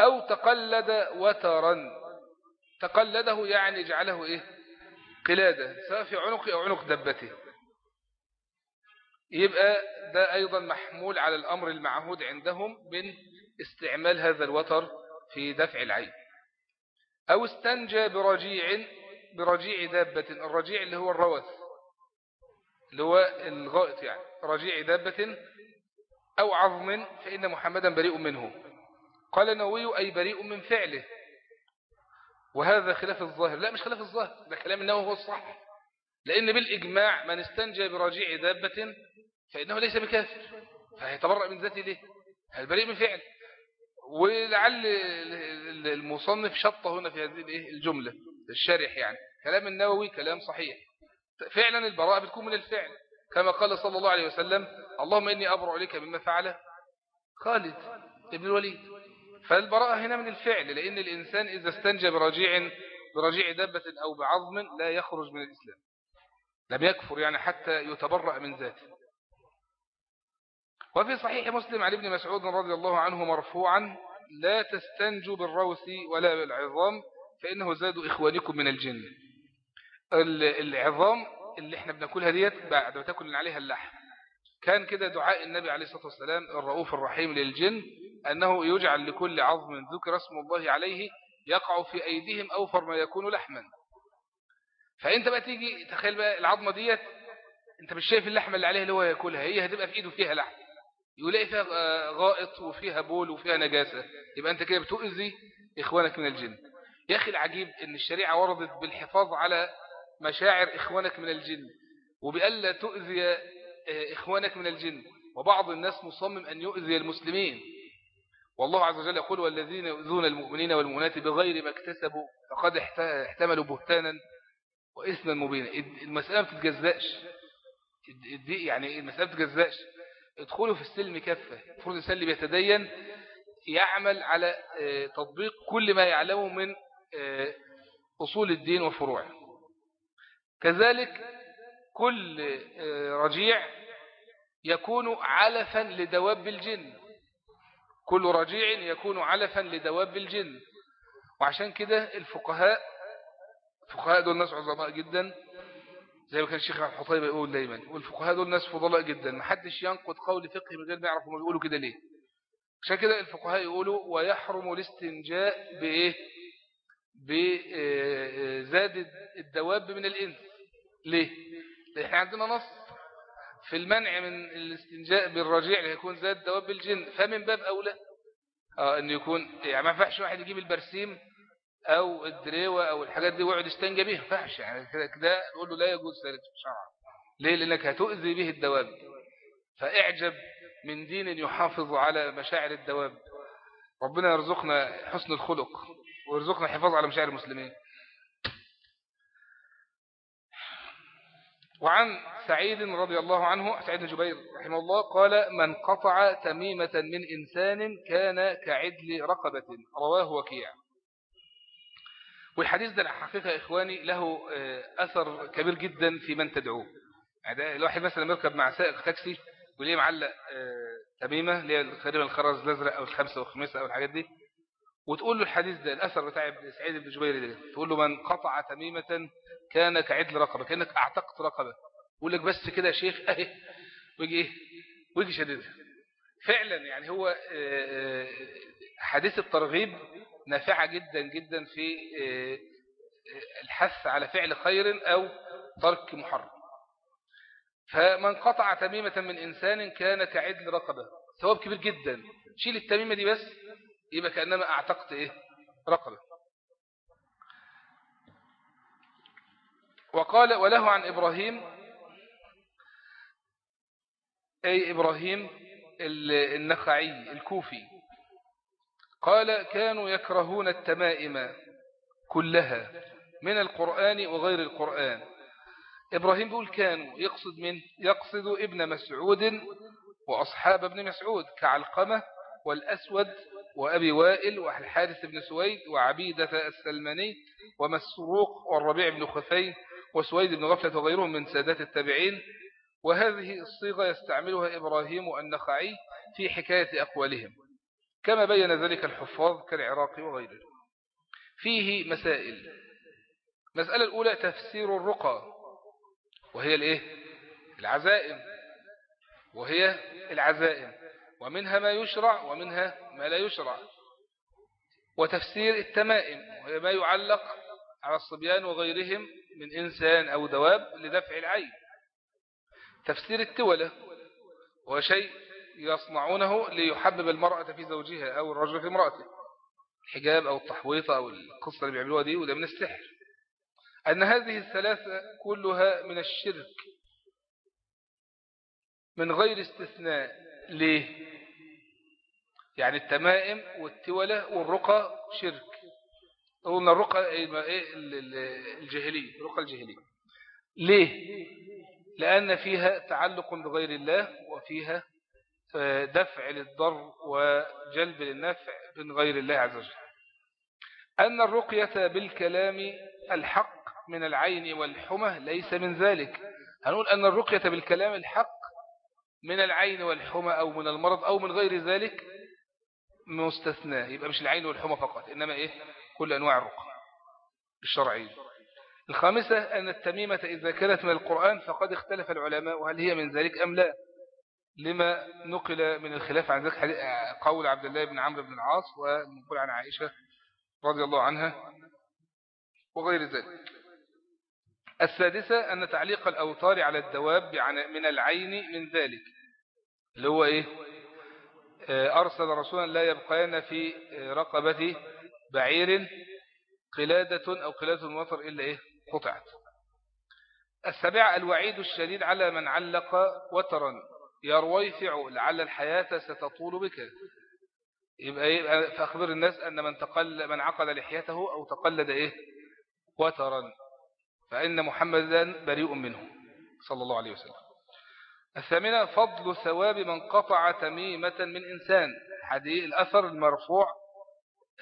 Speaker 1: أو تقلد وترا. تقلده يعني جعله إيه؟ قلادة سواء في عنق أو عنق دبته. يبقى ده أيضا محمول على الأمر المعهود عندهم من استعمال هذا الوتر في دفع العين. أو استنجى برجيع برجيع دابة الرجيع اللي هو الروث اللي هو الغائط يعني رجيع دابة أو عظم فإن محمدا بريء منه. قال النووي أي بريء من فعله. وهذا خلاف الظاهر. لا مش خلاف الظاهر ده كلام النووي هو الصح. لأن بالإجماع من استنجى برجيع دابة فإنه ليس بكافر فهيتبرأ من ذاته ليه؟ البريء من فعل ولعل المصنف شطه هنا في هذه الجملة الشارح يعني. كلام النووي كلام صحيح. فعلا البراءة بتكون من الفعل. كما قال صلى الله عليه وسلم اللهم إني أبرع لك مما فعله. خالد ابن الوليد. فالبراءة هنا من الفعل لأن الإنسان إذا استنجى برجيع برجيع دبة أو بعظم لا يخرج من الإسلام. لم يكفر يعني حتى يتبرأ من ذاته. وفي صحيح مسلم عن ابن مسعود رضي الله عنه مرفوعا لا تستنجوا بالروث ولا بالعظام فإنه زاد إخوانكم من الجن. العظام اللي إحنا بناكلها ديت بعد ما تاكل عليها اللحم. كان كده دعاء النبي عليه الصلاة والسلام الرؤوف الرحيم للجن أنه يجعل لكل عظم ذكر اسم الله عليه يقع في أيديهم أوفر ما يكون لحما. فأنت بقى تيجي تخيل بقى العظمة ديت أنت مش شايف اللحمة اللي عليها اللي هو يأكلها هي هتبقى في إيده فيها لحم. يلاقي فيها غائط وفيها بول وفيها نجاسة. يبقى أنت كده بتؤذي إخوانك من الجن. يا أخي العجيب أن الشريعة وردت بالحفاظ على مشاعر إخوانك من الجن وبألا تؤذي إخوانك من الجن. وبعض الناس مصمم أن يؤذي المسلمين. والله عز وجل يقول والذين يؤذون المؤمنين والمؤمنات بغير ما اكتسبوا فقد احتملوا بهتانا وإثما مبينا. المسألة ما تتجزأش يعني المسألة ما تتجزأش ادخلوا في السلم كفة المفروض الإنسان اللي بيتدين يعمل على تطبيق كل ما يعلمه من أصول الدين وفروعه. كذلك كل آه، رجيع يكون علفا لدواب الجن. كل رجيع يكون علفا لدواب الجن. وعشان كده الفقهاء الفقهاء دول ناس عظماء جدا زي ما كان الشيخ الحطيبة يقول دايما. والفقهاء دول ناس فضلاء جدا. ما حدش ينقض قول فقهي من غير ما يعرف هم بيقولوا كده ليه. عشان كده الفقهاء يقولوا ويحرم الاستنجاء بإيه؟ بزاد الدواب من الإنس. ليه؟ إحنا عندنا نص في المنع من الاستنجاء بالرجيع ليكون زاد دواب الجن فمن باب أولى آه ان يكون يعني ما ينفعش واحد يجيب البرسيم أو الدريوه أو الحاجات دي ويقعد يستنجى بيها. ينفعش يعني. كده كده نقول له لا يجوز ذلك. شرعا ليه؟ لأنك هتؤذي به الدواب. فاعجب من دين يحافظ على مشاعر الدواب. ربنا يرزقنا حسن الخلق ويرزقنا الحفاظ على مشاعر المسلمين. وعن سعيد رضي الله عنه سعيد بن جبير رحمه الله قال من قطع تميمة من إنسان كان كعدل رقبة. رواه وكيع. والحديث ده الحقيقة إخواني له آه، أثر كبير جدا في من تدعوه. يعني الواحد مثلا يركب مع سائق تاكسي وليه معلق آه، تميمة اللي هي تقريبا الخرز الأزرق أو الخمسة والخميسة أو الحاجات دي وتقول له الحديث ده الأثر بتاع سعيد بن جبير ده تقول له من قطع تميمة كان كعدل رقبة كأنك أعتقت رقبة. يقول لك بس كده يا شيخ أهي ويجي إيه؟ ويجي شديدها. فعلا يعني هو آه، حديث الترغيب نافعة جدا جدا في الحث على فعل خير أو ترك محرم. فمن قطع تميمة من إنسان كان كعدل رقبة. ثواب كبير جدا. شيل التميمة دي بس يبقى كأنما أعتقت إيه؟ رقبة. وقال وله عن إبراهيم أي إبراهيم النخعي الكوفي. قال كانوا يكرهون التمائم كلها من القرآن وغير القرآن. إبراهيم بيقول كانوا يقصد من يقصد ابن مسعود وأصحاب ابن مسعود كعلقمة والأسود وأبي وائل والحارث بن سويد وعبيدة السلماني ومسروق والربيع بن خفين وسويد بن غفلة وغيرهم من سادات التابعين. وهذه الصيغة يستعملها إبراهيم النخعي في حكاية أقوالهم. كما بين ذلك الحفاظ كالعراقي وغيره. فيه مسائل. مسألة الأولى تفسير الرقى وهي الإيه؟ العزائم. وهي العزائم. ومنها ما يشرع ومنها ما لا يشرع. وتفسير التمائم وهي ما يعلق على الصبيان وغيرهم من إنسان أو دواب لدفع العين. تفسير التولة وهو شيء يصنعونه ليحبب المرأة في زوجها أو الرجل في امرأته. الحجاب أو التحويطة أو القصة اللي بيعملوها دي وده من السحر. أن هذه الثلاثة كلها من الشرك. من غير استثناء. ليه؟ يعني التمائم والتولة والرقى شرك. قلنا الرقى إيه الجاهلية الرقى الجاهلية. ليه؟ لأن فيها تعلق بغير الله وفيها دفع للضر وجلب للنفع من غير الله عز وجل. أن الرقية بالكلام الحق من العين والحمى ليس من ذلك. هنقول أن الرقية بالكلام الحق من العين والحمى أو من المرض أو من غير ذلك مستثنى. يبقى مش العين والحمى فقط إنما إيه؟ كل أنواع الرقى الشرعية. الخامسة أن التميمة إذا كانت من القرآن فقد اختلف العلماء وهل هي من ذلك أم لا؟ لما نقل من الخلاف عن ذلك قول عبد الله بن عمرو بن العاص ونقول عن عائشة رضي الله عنها وغير ذلك. السادسة أن تعليق الأوتار على الدواب من العين من ذلك اللي هو إيه؟ آه، أرسل رسولا لا يبقين في رقبة بعير قلادة أو قلادة المطر إلا إيه؟ قطعت. السابعة الوعيد الشديد على من علق وترا. يرويفع لعل الحياة ستطول بك. يبقى, إيه فأخبر الناس أن من, تقل من عقد لحيته أو تقلد إيه؟ وترا. فإن محمدا بريء منه. صلى الله عليه وسلم. الثامنة فضل ثواب من قطع تميمة من إنسان. حديث الأثر المرفوع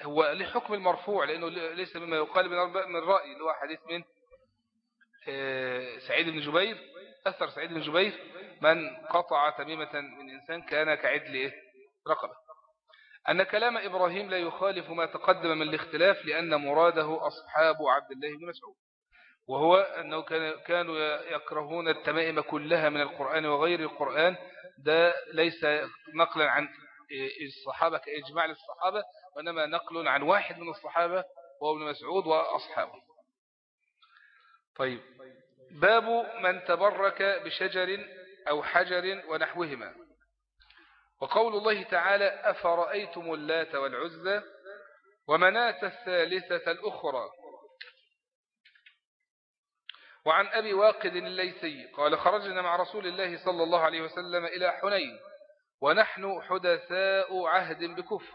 Speaker 1: هو لحكم المرفوع لأنه ليس مما يقال من الرأي اللي هو حديث من آه، سعيد بن جبير. أثر سعيد بن جبير من قطع تميمة من إنسان كان كعدل إيه؟ رقبة. أن كلام إبراهيم لا يخالف ما تقدم من الاختلاف لأن مراده أصحاب عبد الله بن مسعود. وهو أنه كانوا يكرهون التمائم كلها من القرآن وغير القرآن. ده ليس نقلا عن الصحابة كإجماع للصحابة وإنما نقل عن واحد من الصحابة وهو ابن مسعود وأصحابه. طيب. باب من تبرك بشجر أو حجر ونحوهما. وقول الله تعالى أفرأيتم اللات والعزى ومناة الثالثة الأخرى. وعن أبي واقد الليثي قال خرجنا مع رسول الله صلى الله عليه وسلم إلى حنين ونحن حدثاء عهد بكفر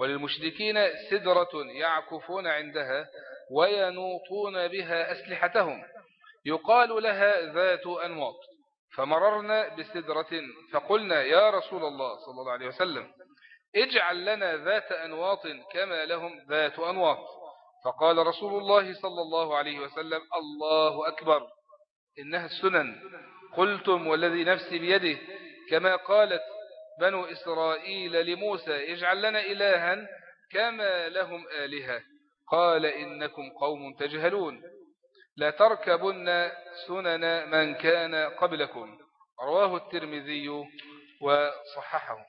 Speaker 1: وللمشركين سدرة يعكفون عندها وينوطون بها أسلحتهم. يقال لها ذات أنواط. فمررنا بسدرة فقلنا يا رسول الله صلى الله عليه وسلم اجعل لنا ذات أنواط كما لهم ذات أنواط. فقال رسول الله صلى الله عليه وسلم الله أكبر إنها السنن. قلتم والذي نفسي بيده كما قالت بنو إسرائيل لموسى اجعل لنا إلها كما لهم آلهة. قال إنكم قوم تجهلون. لا تركبن سنن من كان قبلكم. رواه الترمذي وصححه.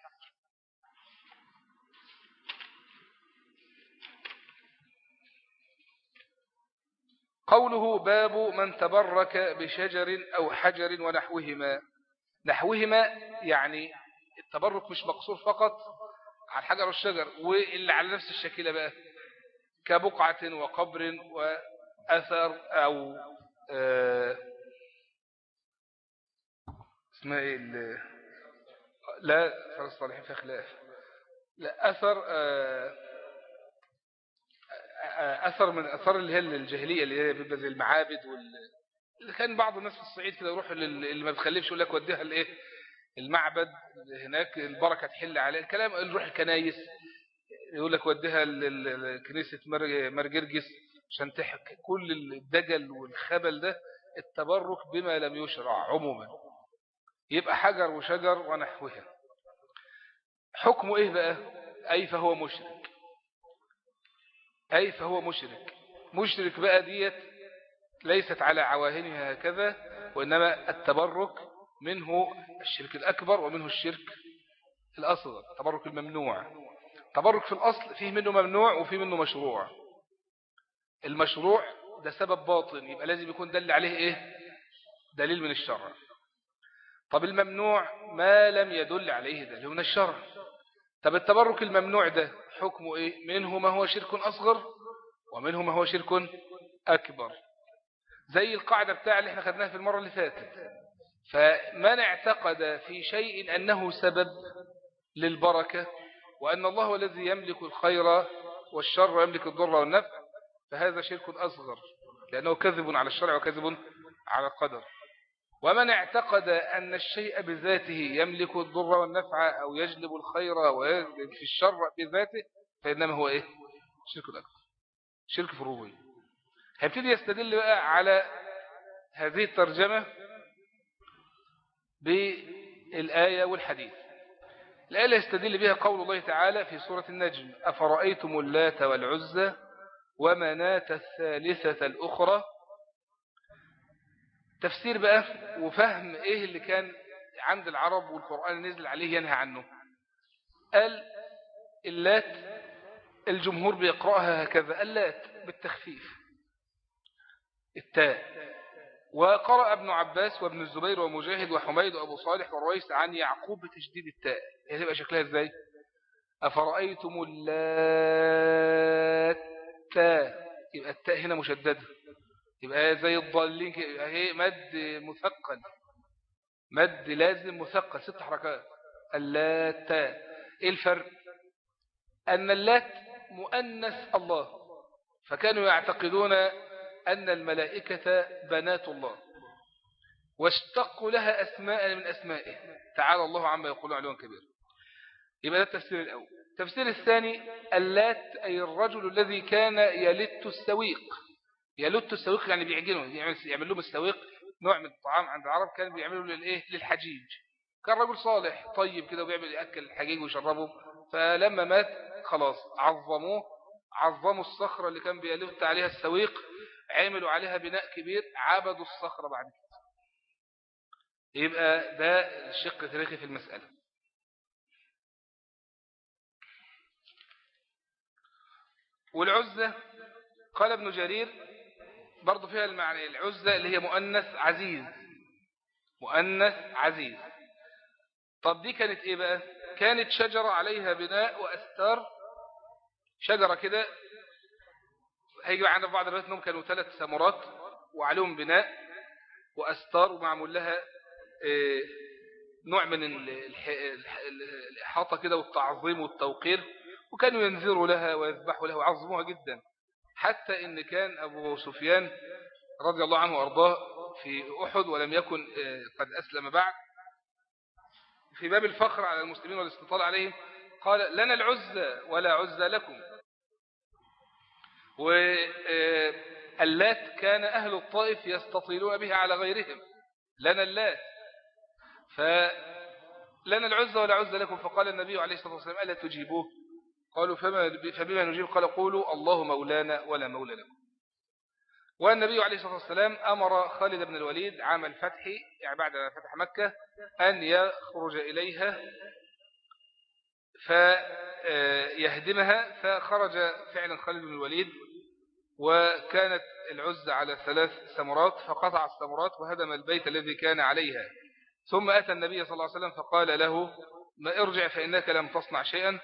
Speaker 1: قوله باب من تبرك بشجر أو حجر ونحوهما. نحوهما يعني التبرك مش مقصور فقط على الحجر والشجر واللي على نفس الشكلة بقى كبقعة وقبر وأثر أو آه اسمها إيه لا أثر الصالحين في خلاف. لا أثر آه أثر من أثر اللي هي الجاهلية اللي هي بيبقى زي المعابد وال... اللي كان بعض الناس في الصعيد كده يروح اللي ما بتخلفش يقول لك وديها الايه المعبد هناك البركة تحل عليه الكلام نروح الكنايس يقول لك وديها كنيسة مرجرجس عشان تحك كل الدجل والخبل ده التبرك بما لم يشرع عموما. يبقى حجر وشجر ونحوها. حكمه إيه بقى؟ أي فهو مشرك. أي فهو مشرك. مشرك بقى ديت ليست على عواهنها هكذا وإنما التبرك منه الشرك الأكبر ومنه الشرك الأصغر التبرك الممنوع. تبرك في الأصل فيه منه ممنوع وفيه منه مشروع. المشروع ده سبب باطن يبقى لازم يكون دل عليه إيه؟ دليل من الشرع طب الممنوع ما لم يدل عليه دليل من الشرع طب التبرك الممنوع ده حكمه إيه؟ منه ما هو شرك أصغر ومنه ما هو شرك أكبر. زي القاعدة بتاع اللي إحنا خدناها في المرة اللي فاتت. فمن اعتقد في شيء أنه سبب للبركة وأن الله الذي يملك الخير والشر ويملك الضر والنفع فهذا شرك أصغر لأنه كذب على الشرع وكذب على القدر. ومن اعتقد أن الشيء بذاته يملك الضر والنفع أو يجلب الخير ويجلب في الشر بذاته فإنما هو إيه؟ شرك الأكبر شرك في الربوبية. هيبتدي يستدل بقى على هذه الترجمة بالآية والحديث. الآية يستدل بها قول الله تعالى في سورة النجم أفرأيتم اللات والعزة ومناة الثالثة الأخرى. تفسير بقى وفهم إيه اللي كان عند العرب والقرآن نزل عليه ينهى عنه. قال اللات الجمهور بيقرأها هكذا اللات بالتخفيف. التاء. وقرأ ابن عباس وابن الزبير ومجاهد وحميد وأبو صالح ورويس عن يعقوب بتشديد التاء. هي تبقى شكلها إزاي؟ أفرأيتم اللات يبقى التاء هنا مشددة. يبقى زي الضالين هي مد مثقل. مد لازم مثقل ست حركات. اللات إيه الفرق؟ أن اللات مؤنث الله. فكانوا يعتقدون أن الملائكة بنات الله. واشتقوا لها أسماء من أسمائه. تعالى الله عما يقولون عليهم كبير يبقى ده التفسير الأول. التفسير الثاني اللات أي الرجل الذي كان يلت السويق. يلت السويق يعني بيعجنه يعمل لهم السويق نوع من الطعام عند العرب كان بيعملوا للايه للحجيج. كان رجل صالح طيب كده وبيعمل يأكل الحجيج ويشربه. فلما مات خلاص عظموه عظموا الصخرة اللي كان بيلت عليها السويق عملوا عليها بناء كبير عبدوا الصخرة بعد كده. يبقى ده الشق التاريخي في المسألة. والعزة قال ابن جرير برضو فيها المعنى العزة اللي هي مؤنث عزيز مؤنث عزيز. طب دي كانت إيه بقى؟ كانت شجرة عليها بناء وأستار شجرة كده هيجي عندنا في بعض الروايات إنهم كانوا ثلاث سمرات وعليهم بناء وأستار ومعمول لها آه، نوع من الإحاطة كده والتعظيم والتوقير. وكانوا ينذروا لها ويذبحوا لها ويعظموها جدا. حتى إن كان أبو سفيان رضي الله عنه وأرضاه في أحد ولم يكن آه، قد أسلم بعد. في باب الفخر على المسلمين والاستطال عليهم قال لنا العزة ولا عزة لكم. واللات آه، كان أهل الطائف يستطيلون بها على غيرهم. لنا اللات. فلنا العزة ولا عزة لكم. فقال النبي عليه الصلاة والسلام ألا تجيبوه؟ قالوا فما فبما نجيب؟ قال قولوا الله مولانا ولا مولى لكم. والنبي عليه الصلاة والسلام أمر خالد بن الوليد عام الفتح يعني بعد فتح مكة أن يخرج إليها فيهدمها فخرج فعلا خالد بن الوليد وكانت العزة على ثلاث سمرات فقطع السمرات وهدم البيت الذي كان عليها. ثم أتى النبي صلى الله عليه وسلم فقال له ما ارجع فإنك لم تصنع شيئا.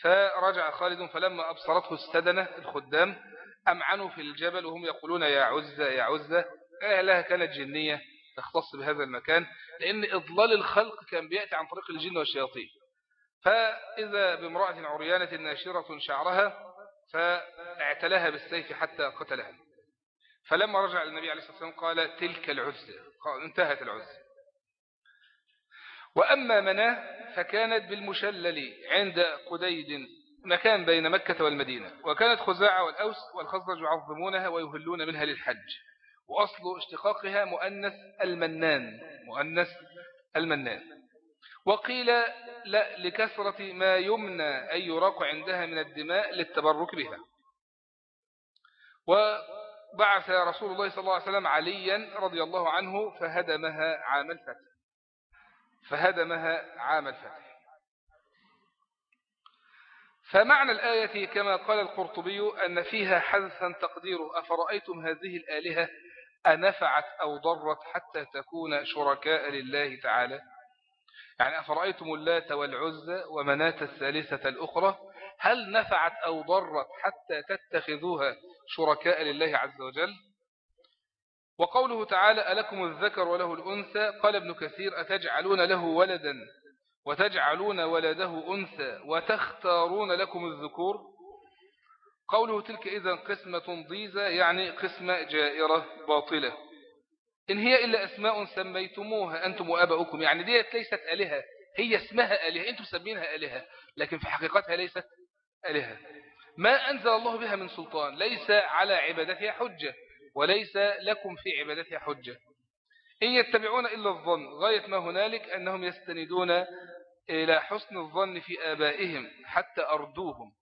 Speaker 1: فرجع خالد فلما أبصرته السدنة الخدام أمعنوا في الجبل وهم يقولون يا عزة يا عزة لها كانت جنية تختص بهذا المكان لأن إضلال الخلق كان بيأتي عن طريق الجن والشياطين. فإذا بامرأة عريانة ناشرة شعرها فاعتلاها بالسيف حتى قتلها. فلما رجع النبي عليه الصلاة والسلام قال تلك العزة انتهت العزة. وأما مناه فكانت بالمشلل عند قديد مكان بين مكة والمدينة وكانت خزاعة والأوس والخزرج يعظمونها ويهلون منها للحج وأصل اشتقاقها مؤنث المنان مؤنث المنان. وقيل لا لكثرة ما يمنى أن يراق عندها من الدماء للتبرك بها. وبعث رسول الله صلى الله عليه وسلم عليا رضي الله عنه فهدمها عام الفتح. فهدمها عام الفتح. فمعنى الآية كما قال القرطبي أن فيها حذفا تقديره أفرأيتم هذه الآلهة أنفعت أو ضرت حتى تكون شركاء لله تعالى؟ يعني أفرأيتم اللات والعزة ومنات الثالثة الأخرى؟ هل نفعت أو ضرت حتى تتخذوها شركاء لله عز وجل؟ وقوله تعالى ألكم الذكر وله الأنثى؟ قال ابن كثير أتجعلون له ولدا وتجعلون ولده أنثى وتختارون لكم الذكور؟ قوله تلك إذا قسمة ضيزة يعني قسمة جائرة باطلة. إن هي إلا أسماء سميتموها أنتم وأباؤكم. يعني دي ليست آلهة هي اسمها آلهة أنتم سمينها آلهة لكن في حقيقتها ليست آلهة. ما أنزل الله بها من سلطان ليس على عبادتها حجة. وليس لكم في عبادتها حجة. إن يتبعون إلا الظن غاية ما هنالك أنهم يستندون إلى حسن الظن في آبائهم حتى أردوهم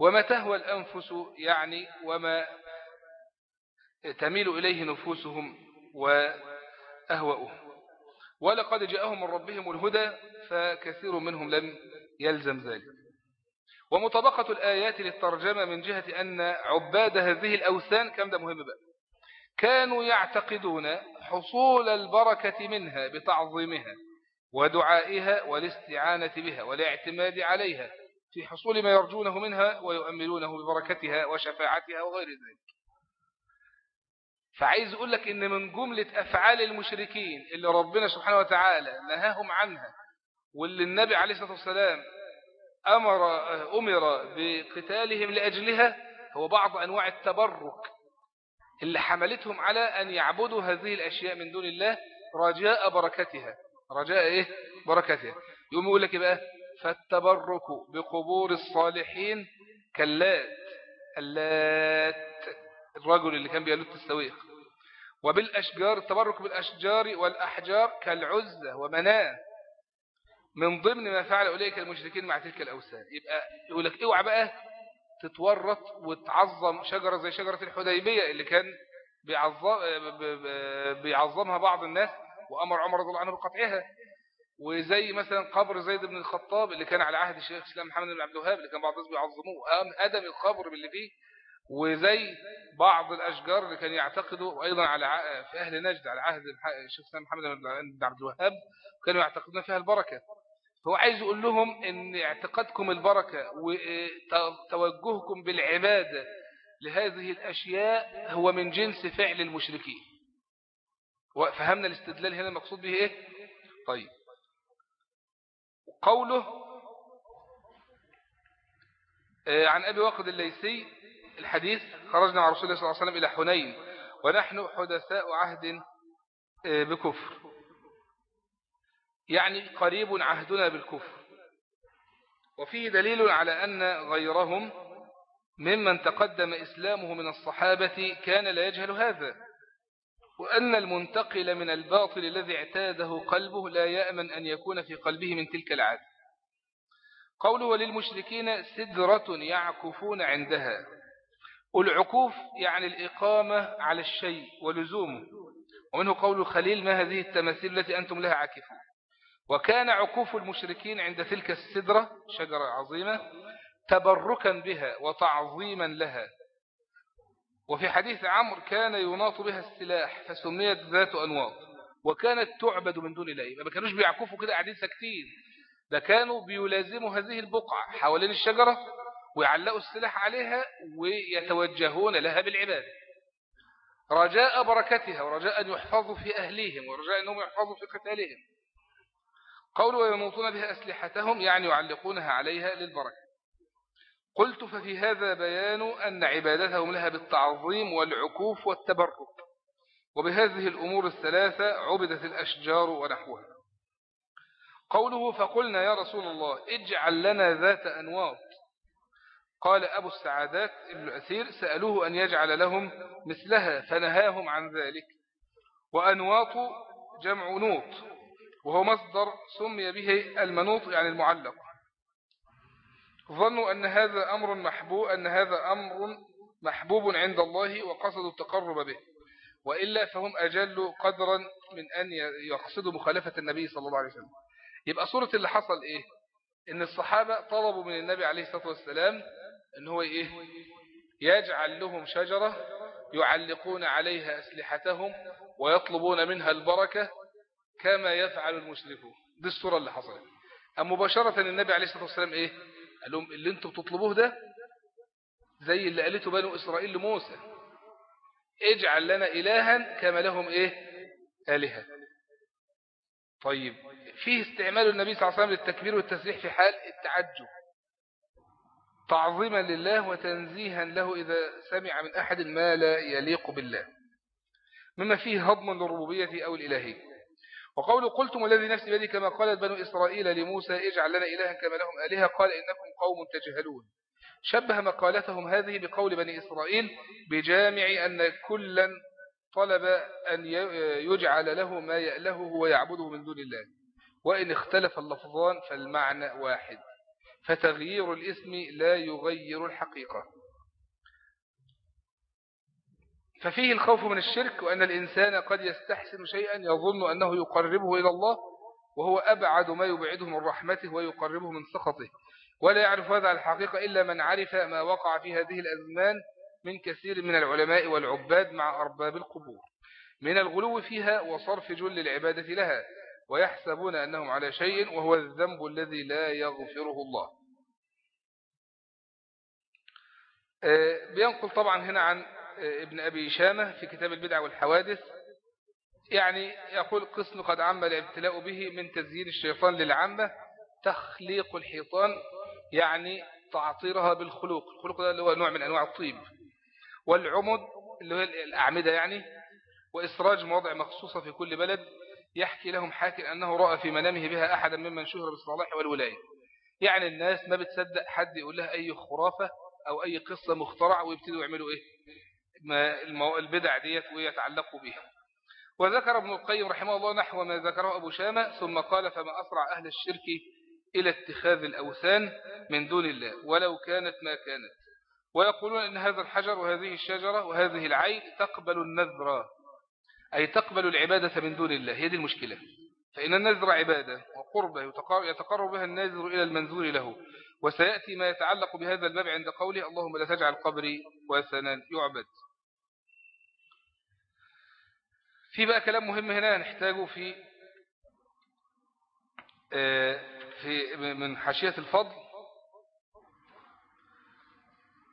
Speaker 1: وما تهوى الأنفس يعني وما تميل إليه نفوسهم وأهوأهم ولقد جاءهم من ربهم الهدى فكثير منهم لم يلزم ذلك. ومطابقة الآيات للترجمة من جهة أن عباد هذه الأوثان كم ده مهم بقى. كانوا يعتقدون حصول البركة منها بتعظيمها ودعائها والاستعانة بها والاعتماد عليها في حصول ما يرجونه منها ويؤملونه ببركتها وشفاعتها وغير ذلك. فعايز أقول لك إن من جملة أفعال المشركين اللي ربنا سبحانه وتعالى نهاهم عنها واللي النبي عليه الصلاة والسلام أمر, أمر بقتالهم لأجلها هو بعض أنواع التبرك اللي حملتهم على أن يعبدوا هذه الأشياء من دون الله رجاء بركتها. رجاء إيه؟ بركتها. يقوم يقول لك إيه بقى؟ فالتبرك بقبور الصالحين كاللات. اللات. الرجل اللي كان بيلوت السويق. وبالأشجار التبرك بالأشجار والأحجار كالعزة ومناة. من ضمن ما فعل أولئك المشركين مع تلك الأوثان. يبقى يقول لك اوعى بقى تتورط وتعظم شجرة زي شجرة الحديبية اللي كان بيعظم بيعظمها بعض الناس وأمر عمر رضي الله عنه بقطعها. وزي مثلا قبر زيد بن الخطاب اللي كان على عهد الشيخ الإسلام محمد بن عبد الوهاب اللي كان بعض الناس بيعظموه. أدم القبر باللي فيه. وزي بعض الأشجار اللي كان يعتقدوا وأيضا على في أهل نجد على عهد الشيخ الإسلام محمد بن عبد الوهاب كانوا يعتقدون فيها البركة. فهو عايز يقول لهم إن اعتقادكم البركة وتوجهكم بالعبادة لهذه الأشياء هو من جنس فعل المشركين. فهمنا الاستدلال هنا المقصود به إيه؟ طيب. قوله آه، عن أبي واقد الليسي الحديث خرجنا مع رسول الله صلى الله عليه وسلم إلى حنين ونحن حدثاء عهد آه، بكفر. يعني قريب عهدنا بالكفر. وفيه دليل على أن غيرهم ممن تقدم إسلامه من الصحابة كان لا يجهل هذا وأن المنتقل من الباطل الذي اعتاده قلبه لا يأمن أن يكون في قلبه من تلك العادة. قوله وللمشركين سدرة يعكفون عندها العكوف يعني الإقامة على الشيء ولزومه ومنه قول الخليل ما هذه التماثيل التي أنتم لها عاكفون. وكان عكوف المشركين عند تلك السدرة شجرة عظيمة تبركا بها وتعظيما لها. وفي حديث عمرو كان يناط بها السلاح فسميت ذات أنواط وكانت تعبد من دون الله ما كانوش بيعكفوا كده قاعدين ساكتين ده كانوا بيلازموا هذه البقعة حوالين الشجرة ويعلقوا السلاح عليها ويتوجهون لها بالعبادة رجاء بركتها ورجاء أن يحفظوا في أهليهم ورجاء أنهم يحفظوا في قتالهم. قولوا وينوطون بها أسلحتهم يعني يعلقونها عليها للبركة. قلت ففي هذا بيان أن عبادتهم لها بالتعظيم والعكوف والتبرك. وبهذه الأمور الثلاثة عبدت الأشجار ونحوها. قوله فقلنا يا رسول الله اجعل لنا ذات أنواط. قال أبو السعادات ابن الأثير سألوه أن يجعل لهم مثلها فنهاهم عن ذلك. وأنواط جمع نوط. وهو مصدر سمي به المنوط يعني المعلق. ظنوا أن هذا أمر محبوب أن هذا أمر محبوب عند الله وقصدوا التقرب به. وإلا فهم أجل قدرا من أن يقصدوا مخالفة النبي صلى الله عليه وسلم. يبقى صورة اللي حصل إيه؟ إن الصحابة طلبوا من النبي عليه الصلاة والسلام إن هو إيه؟ يجعل لهم شجرة يعلقون عليها أسلحتهم ويطلبون منها البركة كما يفعل المشركون دي الصورة اللي حصلت. أم مباشرة النبي عليه الصلاة والسلام إيه؟ قال لهم اللي أنتم بتطلبوه ده زي اللي قالته بنو إسرائيل لموسى. اجعل لنا إلها كما لهم إيه؟ آلهة. طيب فيه استعمال النبي صلى الله عليه وسلم للتكبير والتسبيح في حال التعجب. تعظيما لله وتنزيها له إذا سمع من أحد ما لا يليق بالله. مما فيه هضم للربوبية أو الإلهية. وقول قلتم الذي نفسي بيدي كما قالت بنو إسرائيل لموسى اجعل لنا إلها كما لهم آلهة قال إنكم قوم تجهلون. شبه مقالتهم هذه بقول بني إسرائيل بجامع أن كلا طلب أن يجعل له ما يألهه ويعبده من دون الله. وإن اختلف اللفظان فالمعنى واحد. فتغيير الاسم لا يغير الحقيقة. ففيه الخوف من الشرك وأن الإنسان قد يستحسن شيئا يظن أنه يقربه إلى الله وهو أبعد ما يبعده من رحمته ويقربه من سخطه. ولا يعرف هذا الحقيقة إلا من عرف ما وقع في هذه الأزمان من كثير من العلماء والعباد مع أرباب القبور. من الغلو فيها وصرف جل العبادة لها ويحسبون أنهم على شيء وهو الذنب الذي لا يغفره الله. آه، بينقل طبعا هنا عن ابن أبي شامة في كتاب البدع والحوادث يعني يقول قسم قد عم الابتلاء به من تزيين الشيطان للعامة تخليق الحيطان يعني تعطيرها بالخلوق الخلوق ده اللي هو نوع من أنواع الطيب والعمد اللي هو الأعمدة يعني وإسراج مواضع مخصوصة في كل بلد يحكي لهم حاكي أنه رأى في منامه بها أحدا ممن شهر بالصلاح والولاية. يعني الناس ما بتصدق حد يقول لها أي خرافة أو أي قصة مخترعة ويبتدوا يعملوا إيه؟ البدع ديت ويتعلقوا بها وذكر ابن القيم رحمه الله نحو ما ذكره أبو شامة ثم قال فما أسرع أهل الشرك إلى اتخاذ الأوثان من دون الله ولو كانت ما كانت ويقولون إن هذا الحجر وهذه الشجرة وهذه العين تقبل النذر أي تقبل العبادة من دون الله. هي دي المشكلة. فإن النذر عبادة وقربة يتقرب بها الناذر إلى المنذور له. وسيأتي ما يتعلق بهذا الباب عند قوله اللهم لا تجعل قبري وثنا يعبد في بقى كلام مهم هنا نحتاجه في آه، في من حاشية الفضل.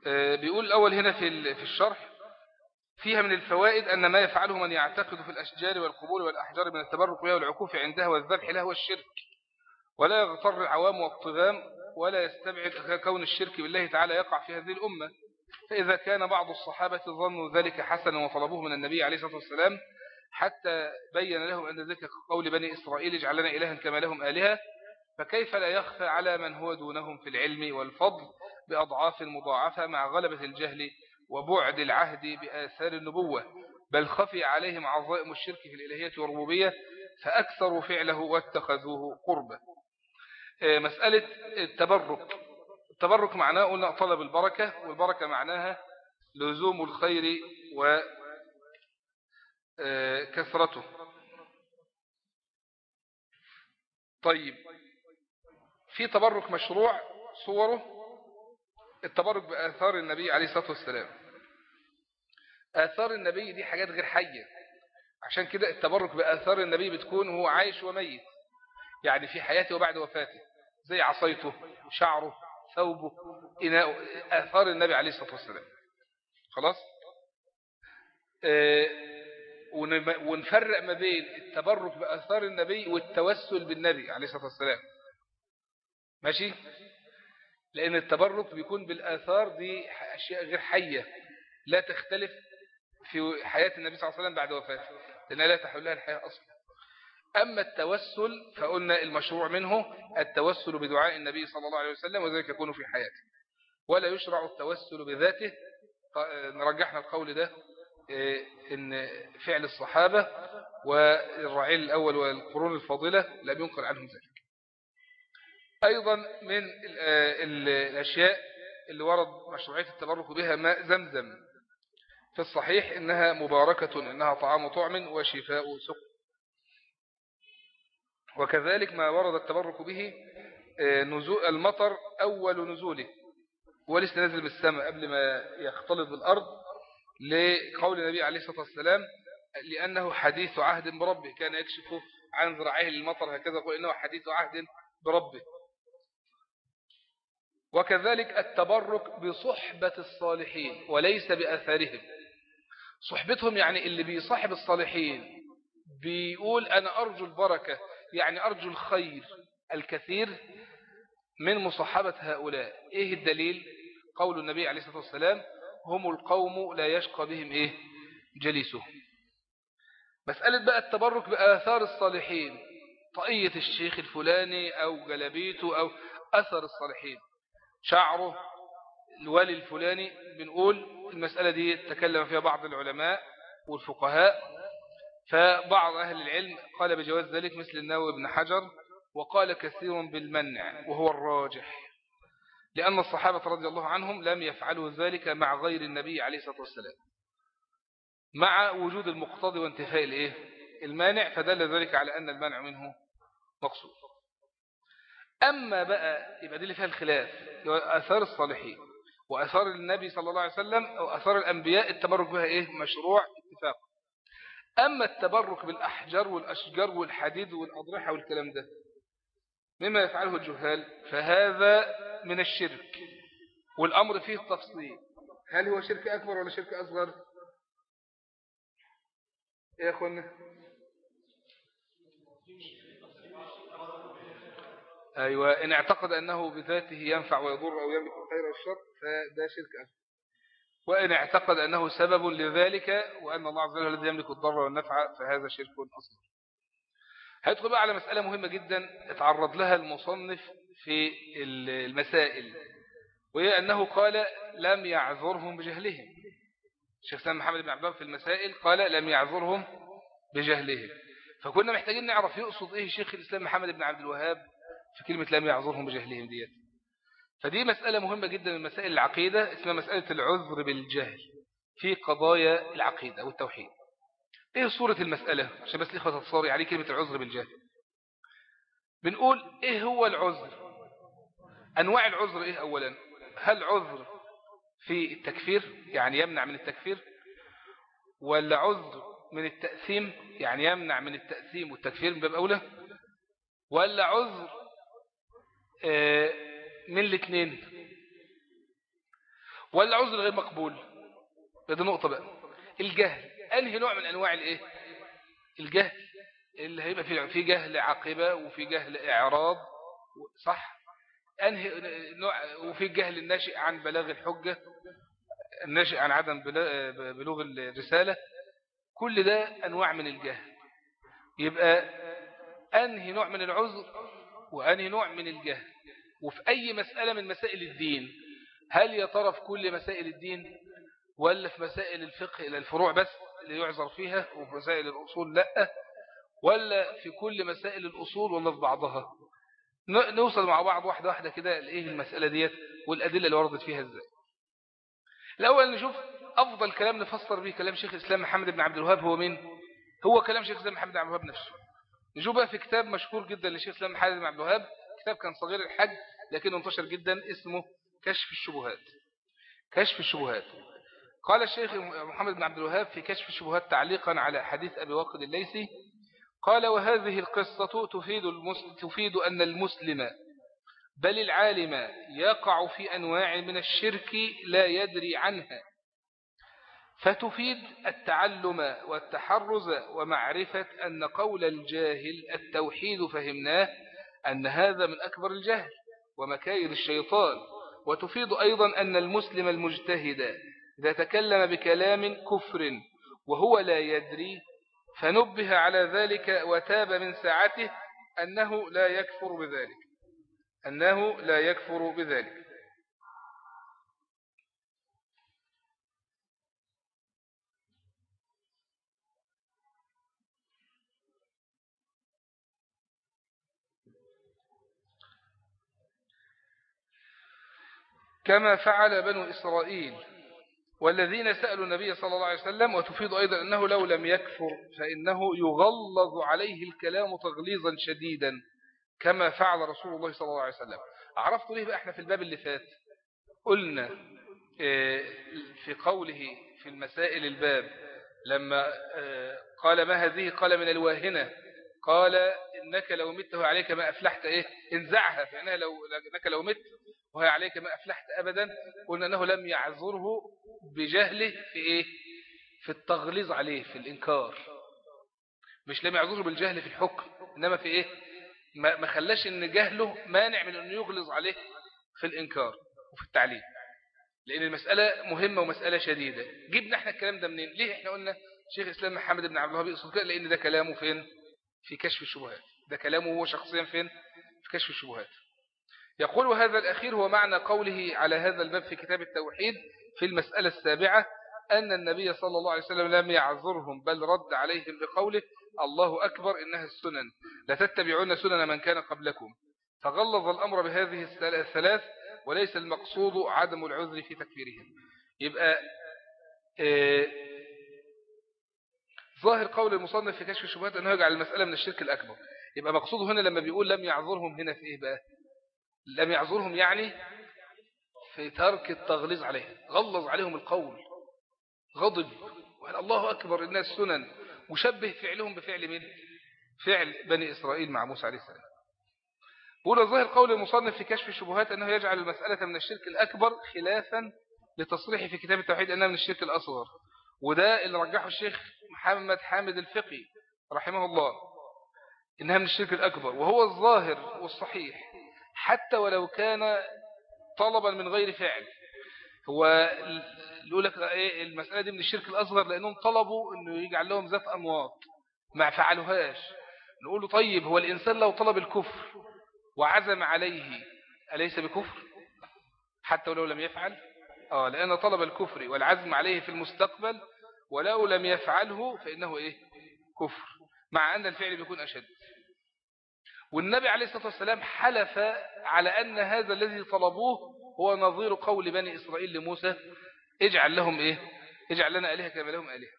Speaker 1: آه، بيقول الأول هنا في في الشرح فيها من الفوائد أن ما يفعله من يعتقد في الأشجار والقبور والأحجار من التبرك بها والعكوف عندها والذبح لها والشرك. ولا يغتر العوام والطغام ولا يستبعد كون الشرك بالله تعالى يقع في هذه الأمة. فإذا كان بعض الصحابة ظنوا ذلك حسنا وطلبوه من النبي عليه الصلاة والسلام حتى بين لهم أن ذلك قول بني إسرائيل اجعلنا إلها كما لهم آلهة. فكيف لا يخفى على من هو دونهم في العلم والفضل بأضعاف مضاعفة مع غلبة الجهل وبعد العهد بآثار النبوة؟ بل خفي عليهم عظائم الشرك في الإلهية والربوبية فأكثروا فعله واتخذوه قربا آه، مسألة التبرك. التبرك معناه قلنا طلب البركة والبركة معناها لزوم الخير وكثرته آه، طيب. في تبرك مشروع صوره؟ التبرك بآثار النبي عليه الصلاة والسلام. آثار النبي دي حاجات غير حية. عشان كده التبرك بآثار النبي بتكون هو عايش وميت. يعني في حياته وبعد وفاته. زي عصيته شعره ثوبه آثار النبي عليه الصلاة والسلام. خلاص؟ آه ونفرق ما بين التبرك بآثار النبي والتوسل بالنبي عليه الصلاة والسلام. ماشي؟ لأن التبرك بيكون بالآثار دي أشياء غير حية لا تختلف في حياة النبي صلى الله عليه وسلم بعد وفاته لأنها لا تحولها الحياة أصلا. أما التوسل فقلنا المشروع منه التوسل بدعاء النبي صلى الله عليه وسلم وذلك يكون في حياته. ولا يشرع التوسل بذاته. نرجحنا القول ده. إن فعل الصحابة والرعيل الأول والقرون الفاضلة لم ينقل عنهم ذلك. أيضا من الأشياء اللي ورد مشروعية التبرك بها ماء زمزم. في الصحيح إنها مباركة إنها طعام طعم وشفاء سق وكذلك ما ورد التبرك به آه، نزول المطر أول نزوله ولسه نازل من السماء قبل ما يختلط بالأرض. لقول النبي عليه الصلاة والسلام لأنه حديث عهد بربه كان يكشف عن ذراعيه للمطر هكذا يقول إنه حديث عهد بربه. وكذلك التبرك بصحبة الصالحين وليس بأثارهم. صحبتهم يعني اللي بيصاحب الصالحين بيقول أنا أرجو البركة يعني أرجو الخير الكثير من مصاحبة هؤلاء. إيه الدليل؟ قول النبي عليه الصلاة والسلام هم القوم لا يشقى بهم إيه؟ جليسهم. مسألة بقى التبرك بآثار الصالحين طاقية الشيخ الفلاني أو جلبيته أو أثر الصالحين. شعره الوالي الفلاني بنقول المسألة دي تكلم فيها بعض العلماء والفقهاء فبعض أهل العلم قال بجواز ذلك مثل النووي بن حجر وقال كثير بالمنع وهو الراجح. لأن الصحابة رضي الله عنهم لم يفعلوا ذلك مع غير النبي عليه الصلاة والسلام. مع وجود المقتضي وانتفاء الإيه؟ المانع فدل ذلك على أن المنع منه مقصود. أما بقى يبقى دي اللي فيها الخلاف أثار الصالحين وأثار النبي صلى الله عليه وسلم أو أثار الأنبياء التبرك بها إيه؟ مشروع اتفاق. أما التبرك بالأحجار والأشجار والحديد والأضرحة والكلام ده مما يفعله الجهال فهذا من الشرك والأمر فيه التفصيل. هل هو شرك أكبر ولا شرك أصغر؟ يا أخوانا أيوة إن اعتقد أنه بذاته ينفع ويضر أو يملك الخير والشر فده شرك أكبر. وإن اعتقد أنه سبب لذلك وأن الله عز وجل الذي يملك الضر والنفع فهذا شرك أصغر. هيدخل بقى على مسألة مهمة جدا اتعرض لها المصنف في المسائل وهي أنه قال لم يعذرهم بجهلهم. الشيخ سلام محمد بن عبد في المسائل قال لم يعذرهم بجهلهم. فكنا محتاجين نعرف يقصد إيه شيخ الإسلام محمد بن عبد الوهاب في كلمة لم يعذرهم بجهلهم ديت. فدي مسألة مهمة جدا من مسائل العقيدة اسمها مسألة العذر بالجهل في قضايا العقيدة والتوحيد. إيه صورة المسألة؟ عشان بس الإخوة تتصاري عليه كلمة العذر بالجهل. بنقول إيه هو العذر؟ أنواع العذر إيه اولا؟ هل عذر في التكفير؟ يعني يمنع من التكفير؟ ولا عذر من التأثيم؟ يعني يمنع من التأثيم والتكفير من باب أولى؟ ولا عذر آه، من الاثنين؟ ولا عذر غير مقبول؟ ده نقطة بقى. الجهل. أنهي نوع من أنواع الإيه؟ الجهل. اللي هيبقى فيه في جهل عقبة وفي جهل إعراض صح؟ أنهي نوع وفي جهل الناشئ عن بلاغ الحجة الناشئ عن عدم بلوغ الرسالة كل ده أنواع من الجهل. يبقى أنهي نوع من العذر وأنهي نوع من الجهل. وفي أي مسألة من مسائل الدين هل يا ترى في كل مسائل الدين ولا في مسائل الفقه إلى الفروع بس اللي يعذر فيها وفي مسائل الأصول لأ ولا في كل مسائل الأصول ولا في بعضها؟ نوصل مع بعض واحدة واحدة كده لإيه المسألة ديت والأدلة اللي وردت فيها إزاي. الأول نشوف أفضل كلام نفسر به كلام شيخ الإسلام محمد بن عبد الوهاب هو مين؟ هو كلام شيخ الإسلام محمد بن عبد الوهاب نفسه. نشوف بقى في كتاب مشهور جدا لشيخ الإسلام محمد بن عبد الوهاب كتاب كان صغير الحج لكنه انتشر جدا اسمه كشف الشبهات. كشف الشبهات. قال الشيخ محمد بن عبد الوهاب في كشف الشبهات تعليقا على حديث أبي واقد الليثي قال وهذه القصة تفيد, تفيد أن المسلم بل العالم يقع في أنواع من الشرك لا يدري عنها. فتفيد التعلم والتحرز ومعرفة أن قول الجاهل التوحيد فهمناه أن هذا من أكبر الجهل ومكايد الشيطان. وتفيد أيضا أن المسلم المجتهد إذا تكلم بكلام كفر وهو لا يدري فنبه على ذلك وتاب من ساعته أنه لا يكفر بذلك. أنه لا يكفر بذلك. كما فعل بنو إسرائيل والذين سألوا النبي صلى الله عليه وسلم وتفيد أيضا أنه لو لم يكفر فإنه يغلظ عليه الكلام تغليظا شديدا كما فعل رسول الله صلى الله عليه وسلم. عرفت ليه بقى إحنا في الباب اللي فات؟ قلنا آه، في قوله في المسائل الباب لما آه، قال ما هذه؟ قال من الواهنة. قال إنك لو مته عليك ما أفلحت. إيه؟ انزعها فإنها لو إنك لو مت وهي عليك ما أفلحت أبدا. قلنا أنه لم يعذره بجهله في إيه؟ في التغليظ عليه في الإنكار. مش لم يعذره بالجهل في الحكم إنما في إيه؟ ما خلاش إن جهله مانع من أنه يغلظ عليه في الإنكار وفي التعليم. لأن المسألة مهمة ومسألة شديدة. جبنا إحنا الكلام ده منين؟ ليه إحنا قلنا شيخ الإسلام محمد بن عبد الوهاب يقصد كده؟ لأن ده كلامه فين؟ في كشف الشبهات. ده كلامه هو شخصيا فين؟ في كشف الشبهات. يقول هذا الأخير هو معنى قوله على هذا الباب في كتاب التوحيد في المسألة السابعة أن النبي صلى الله عليه وسلم لم يعذرهم بل رد عليهم بقوله الله أكبر إنها السنن. لتتبعون سنن من كان قبلكم. فغلظ الأمر بهذه الثلاث وليس المقصود عدم العذر في تكفيرهم. يبقى آه، ظاهر قول المصنف في كشف الشبهات أنه يجعل المسألة من الشرك الأكبر. يبقى مقصوده هنا لما بيقول لم يعذرهم هنا في إيه بقى؟ لم يعذرهم يعني في ترك التغليظ عليهم. غلظ عليهم القول. غضب. وقال الله أكبر الناس سنن وشبه فعلهم بفعل من فعل بني إسرائيل مع موسى عليه السلام. بقول ظاهر قول المصنف في كشف الشبهات أنه يجعل المسألة من الشرك الأكبر خلافا لتصريح في كتاب التوحيد أنها من الشرك الأصغر. وده اللي رجحه الشيخ محمد حامد الفقي رحمه الله إنها من الشرك الأكبر. وهو الظاهر والصحيح حتى ولو كان طلبا من غير فعل. هو يقول لك إيه المسألة دي من الشرك الأصغر لأنهم طلبوا أنه يجعل لهم ذات أموات ما فعلوهاش. نقول له طيب هو الإنسان لو طلب الكفر وعزم عليه أليس بكفر؟ حتى ولو لم يفعل؟ آه لأن طلب الكفر والعزم عليه في المستقبل ولو لم يفعله فإنه إيه؟ كفر مع أن الفعل بيكون أشد. والنبي عليه الصلاة والسلام حلف على أن هذا الذي طلبوه هو نظير قول بني إسرائيل لموسى اجعل لهم إيه؟ اجعل لنا آلهة كما لهم آلهة.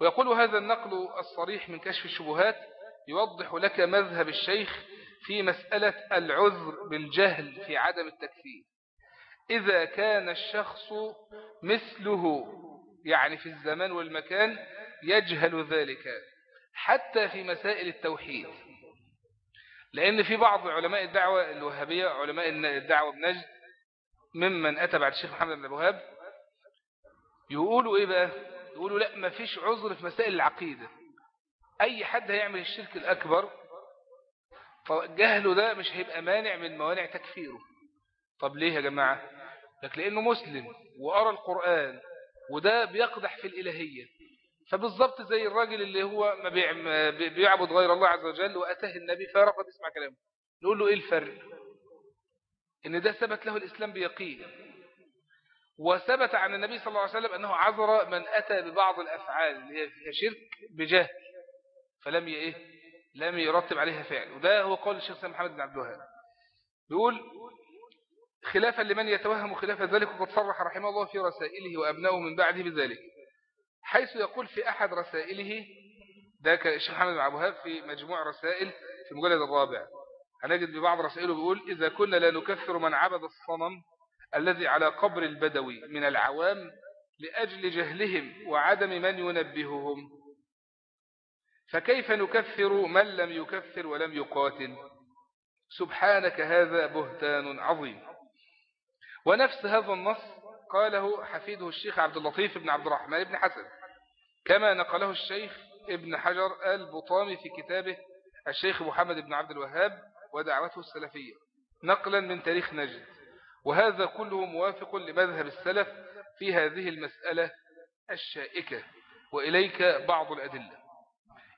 Speaker 1: ويقول هذا النقل الصريح من كشف الشبهات يوضح لك مذهب الشيخ في مسألة العذر بالجهل في عدم التكفير. إذا كان الشخص مثله يعني في الزمان والمكان يجهل ذلك حتى في مسائل التوحيد. لأن في بعض علماء الدعوة الوهابية علماء الدعوة بنجد ممن أتى بعد الشيخ محمد بن الوهاب يقولوا إيه بقى؟ يقولوا لأ ما فيش عذر في مسائل العقيدة. أي حد هيعمل الشرك الأكبر جهله ده مش هيبقى مانع من موانع تكفيره. طب ليه يا جماعة؟ لك لأنه مسلم وأرى القرآن وده بيقدح في الإلهية. فبالضبط زي الراجل اللي هو ما بيعبد غير الله عز وجل وأتاه النبي فرفض يسمع كلامه. نقول له إيه الفرق؟ إن ده ثبت له الإسلام بيقين. وثبت عن النبي صلى الله عليه وسلم أنه عذر من أتى ببعض الأفعال اللي هي فيها شرك بجهل. فلم إيه؟ لم يرتب عليها فعل. وده هو قول الشيخ محمد بن عبد الوهاب. بيقول خلافا لمن يتوهم خلاف ذلك وقد صرح رحمه الله في رسائله وأبنائه من بعده بذلك. حيث يقول في أحد رسائله ده الشيخ محمد بن عبد الوهاب في مجموع رسائل في المجلد الرابع. هنجد ببعض رسائله بيقول إذا كنا لا نكفر من عبد الصنم الذي على قبر البدوي من العوام لأجل جهلهم وعدم من ينبههم. فكيف نكفر من لم يكفر ولم يقاتل؟ سبحانك هذا بهتان عظيم. ونفس هذا النص قاله حفيده الشيخ عبد اللطيف بن عبد الرحمن بن حسن. كما نقله الشيخ ابن حجر البطامي في كتابه الشيخ محمد بن عبد الوهاب ودعوته السلفية. نقلا من تاريخ نجد. وهذا كله موافق لمذهب السلف في هذه المسألة الشائكة. وإليك بعض الأدلة.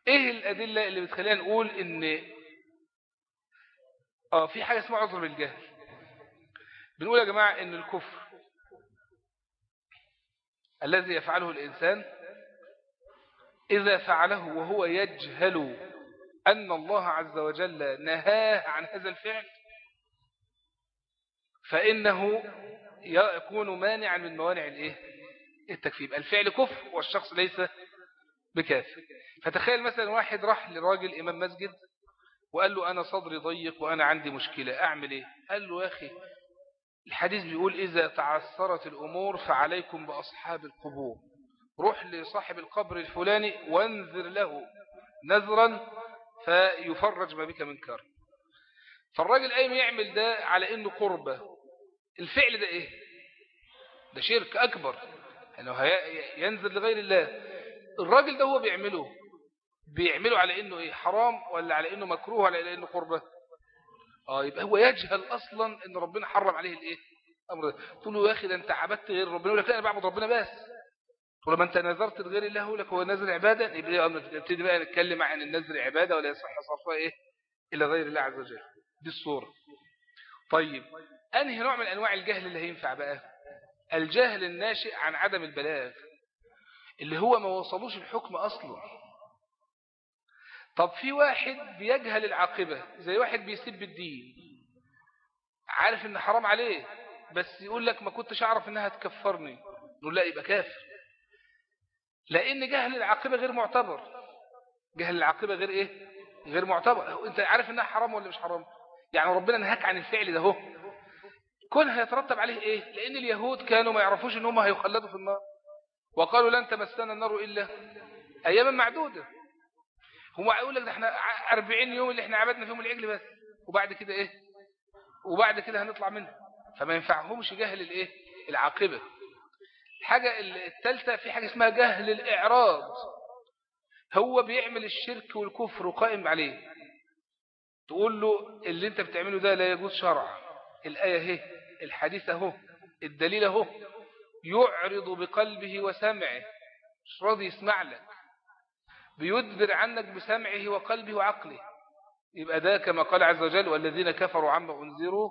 Speaker 1: إيه الأدلة اللي بتخلينا نقول إن آه في حاجة اسمها عذر بالجهل؟ بنقول يا جماعة إن الكفر الذي يفعله الإنسان إذا فعله وهو يجهل أن الله عز وجل نهاه عن هذا الفعل فإنه يكون مانعا من موانع الإيه؟ التكفير. الفعل كفر والشخص ليس بكافر. فتخيل مثلا واحد راح لراجل إمام مسجد وقال له أنا صدري ضيق وأنا عندي مشكلة أعمل إيه؟ قال له يا أخي الحديث بيقول إذا تعثرت الأمور فعليكم بأصحاب القبور. روح لصاحب القبر الفلاني وانذر له نذرا فيفرج ما بك من كار فالراجل قايم يعمل ده على إنه قربة الفعل ده إيه؟ ده شرك أكبر. انه ينزل لغير الله. الراجل ده هو بيعمله. بيعمله على إنه إيه؟ حرام ولا على إنه مكروه ولا على إنه قربة آه يبقى هو يجهل أصلا إن ربنا حرم عليه الإيه؟ أمر ده. تقول له يا أخي ده أنت عبدت غير ربنا. يقول لك لا أنا بعبد ربنا بس. تقول ما أنت نذرت لغير الله لك هو نذر عبادة. يبقى نبتدي بقى نتكلم عن النذر عبادة ولا يصح صرفها إيه؟ إلى غير الله عز وجل. دي الصورة. طيب أنهي نوع من أنواع الجهل اللي هينفع بقى؟ الجهل الناشئ عن عدم البلاغ اللي هو ما وصلوش الحكم أصلا. طب في واحد بيجهل العاقبة زي واحد بيسب الدين. عارف إن حرام عليه بس يقول لك ما كنتش أعرف إنها تكفرني. نقول لا يبقى كافر. لأن جهل العاقبة غير معتبر. جهل العاقبة غير إيه؟ غير معتبر. أنت عارف إنها حرام ولا مش حرام؟ يعني ربنا نهاك عن الفعل ده هو كون هيترتب عليه إيه؟ لأن اليهود كانوا ما يعرفوش إن هم هيخلدوا في النار. وقالوا لن تمسنا النار إلا أياما معدودة. هو يقول لك ده إحنا 40 يوم اللي إحنا عبدنا فيهم العجل بس وبعد كده إيه؟ وبعد كده هنطلع منه. فما ينفعهمش جهل الإيه؟ العاقبة. الحاجة الثالثه في حاجة اسمها جهل الإعراض. هو بيعمل الشرك والكفر وقائم عليه. تقول له اللي أنت بتعمله ده لا يجوز شرعا. الآية أهي الحديث أهو الدليل أهو. يعرض بقلبه وسمعه. مش راضي يسمع لك. بيدبر عنك بسمعه وقلبه وعقله. يبقى ده كما قال عز وجل والذين كفروا عما أنذروا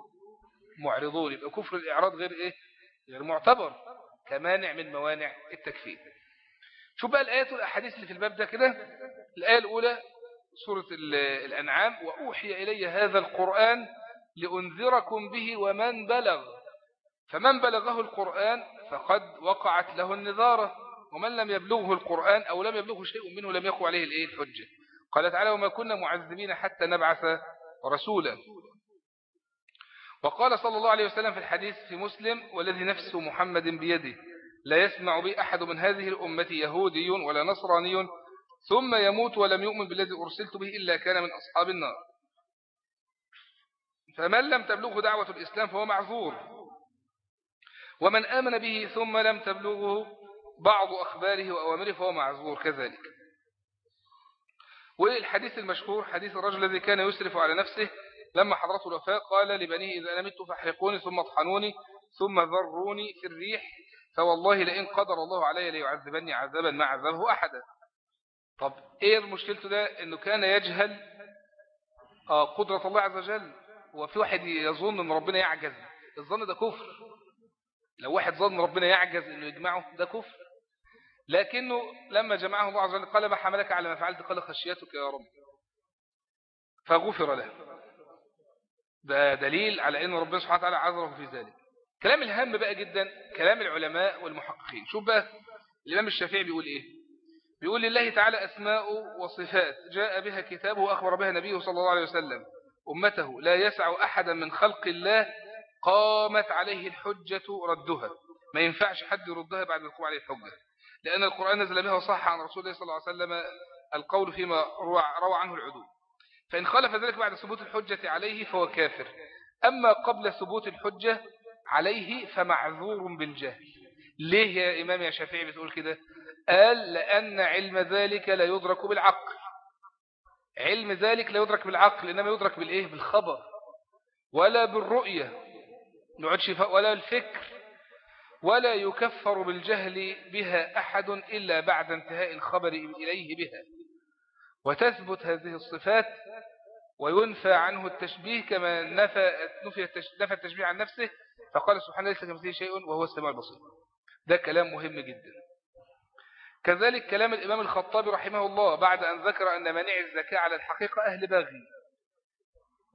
Speaker 1: معرضون. يبقى كفر الإعراض غير إيه؟ غير معتبر. كمانع من موانع التكفير. شوف بقى الآيات والأحاديث اللي في الباب ده كده. الآية الأولى سورة الأنعام وأوحي إلي هذا القرآن لأنذركم به ومن بلغ. فمن بلغه القرآن فقد وقعت له النذارة ومن لم يبلغه القرآن أو لم يبلغه شيء منه لم يقع عليه الإيه؟ الحجة. قال تعالى وما كنا معذبين حتى نبعث رسولا. وقال صلى الله عليه وسلم في الحديث في مسلم والذي نفس محمد بيده لا يسمع بي أحد من هذه الأمة يهودي ولا نصراني ثم يموت ولم يؤمن بالذي أرسلت به إلا كان من أصحاب النار. فمن لم تبلغه دعوة الإسلام فهو معذور. ومن آمن به ثم لم تبلغه بعض أخباره وأوامره فهو معذور كذلك. والحديث المشهور حديث الرجل الذي كان يسرف على نفسه لما حضرته الوفاة قال لبنيه إذا أنا مت فاحرقوني ثم اطحنوني ثم ذروني في الريح فوالله لئن قدر الله علي ليعذبني عذابا ما عذبه أحدا. طب إيه مشكلته ده؟ إنه كان يجهل آه، قدرة الله عز وجل وفي واحد يظن إن ربنا يعجز. الظن ده كفر. لو واحد ظن ربنا يعجز إنه يجمعه ده كفر. لكنه لما جمعه الله عز وجل قال ما حملك على ما فعلت قال خشيتك يا رب. فغفر له. ده دليل على إن ربنا سبحانه وتعالى عذره في ذلك. كلام الهم بقى جدا كلام العلماء والمحققين. شوف بقى الإمام الشافعي بيقول إيه؟ بيقول لله تعالى أسماء وصفات جاء بها كتابه وأخبر بها نبيه صلى الله عليه وسلم. أمته لا يسع أحدا من خلق الله قامت عليه الحجة ردها. ما ينفعش حد يردها بعد القوم عليه الحجة. لأن القرآن نزل بها وصح عن رسول الله صلى الله عليه وسلم القول فيما روى عنه العدو فإن خالف ذلك بعد ثبوت الحجة عليه فهو كافر. أما قبل ثبوت الحجة عليه فمعذور بالجهل. ليه يا إمام يا شافعي بتقول كده؟ قال لأن علم ذلك لا يدرك بالعقل. علم ذلك لا يدرك بالعقل إنما يدرك بالإيه؟ بالخبر. ولا بالرؤية. ولا الفكر ولا يكفر بالجهل بها أحد إلا بعد انتهاء الخبر إليه بها. وتثبت هذه الصفات وينفى عنه التشبيه كما نفى, نفى التشبيه عن نفسه. فقال سبحانه ليس كمثله شيء وهو السميع البصير. ده كلام مهم جدا. كذلك كلام الإمام الخطابي رحمه الله بعد أن ذكر أن مانع الزكاة على الحقيقة أهل باغي.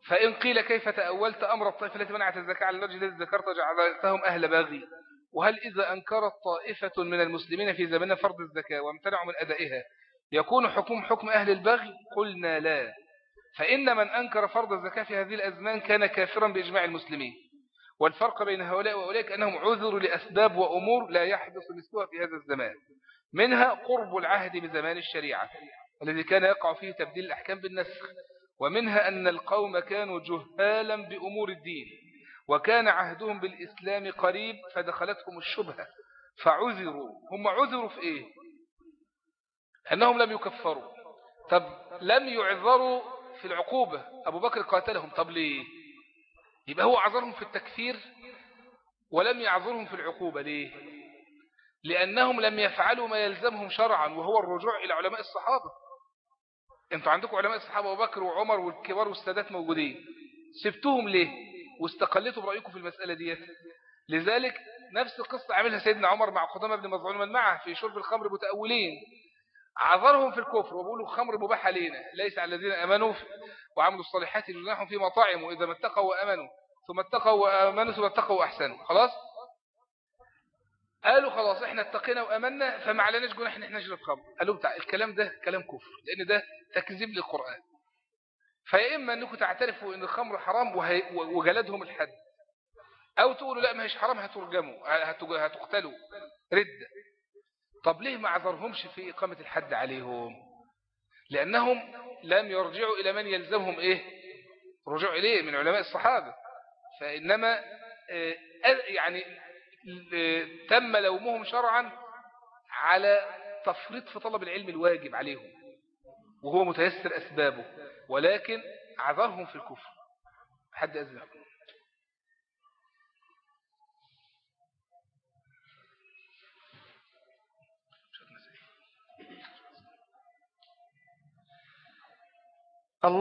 Speaker 1: فإن قيل كيف تأولت أمر الطائفة التي منعت الزكاة على الرجل الذي ذكرت جعلتهم أهل باغي. وهل إذا أنكرت طائفة من المسلمين في زمن فرض الزكاة وامتنعوا من أدائها يكون حكم حكم أهل البغي؟ قلنا لا. فإن من أنكر فرض الزكاة في هذه الأزمان كان كافرا بإجماع المسلمين. والفرق بين هؤلاء وأولئك أنهم عذروا لأسباب وأمور لا يحدث مثلها في هذا الزمان. منها قرب العهد بزمان الشريعة الذي كان يقع فيه تبديل الأحكام بالنسخ. ومنها أن القوم كانوا جهالا بأمور الدين. وكان عهدهم بالإسلام قريب فدخلتهم الشبهة. فعذروا. هم عذروا في إيه؟ أنهم لم يكفروا. طب لم يعذروا في العقوبة. أبو بكر قاتلهم. طب ليه؟ يبقى هو عذرهم في التكفير ولم يعذرهم في العقوبة. ليه؟ لأنهم لم يفعلوا ما يلزمهم شرعا وهو الرجوع إلى علماء الصحابة. أنتوا عندكم علماء الصحابة أبو بكر وعمر والكبار والسادات موجودين. سبتوهم ليه؟ واستقلتوا برأيكم في المسألة ديت. لذلك نفس القصة عملها سيدنا عمر مع قدامة بن مظعون من معه في شرب الخمر متأولين. عذرهم في الكفر وبقولوا الخمر مباح علينا ليس على الذين أمنوا وعملوا الصالحات جناح فيما طعموا إذا ما اتقوا وأمنوا ثم اتقوا وأمنوا ثم اتقوا وأحسنوا. خلاص؟ قالوا خلاص إحنا اتقينا وأمنا فما عليناش جناح إن إحنا نشرب خمر. قالوا بتاع الكلام ده كلام كفر لأن ده تكذيب للقرآن. فيا إما أنكم تعترفوا أن الخمر حرام وجلدهم الحد. أو تقولوا لا ما هيش حرام هترجموا هتقتلوا. ردة طب ليه ما عذرهمش في إقامة الحد عليهم؟ لأنهم لم يرجعوا إلى من يلزمهم إيه؟ رجوع إليه من علماء الصحابة. فإنما آه، يعني تم لومهم شرعا على تفريط في طلب العلم الواجب عليهم وهو متيسر أسبابه. ولكن عذرهم في الكفر حد أذن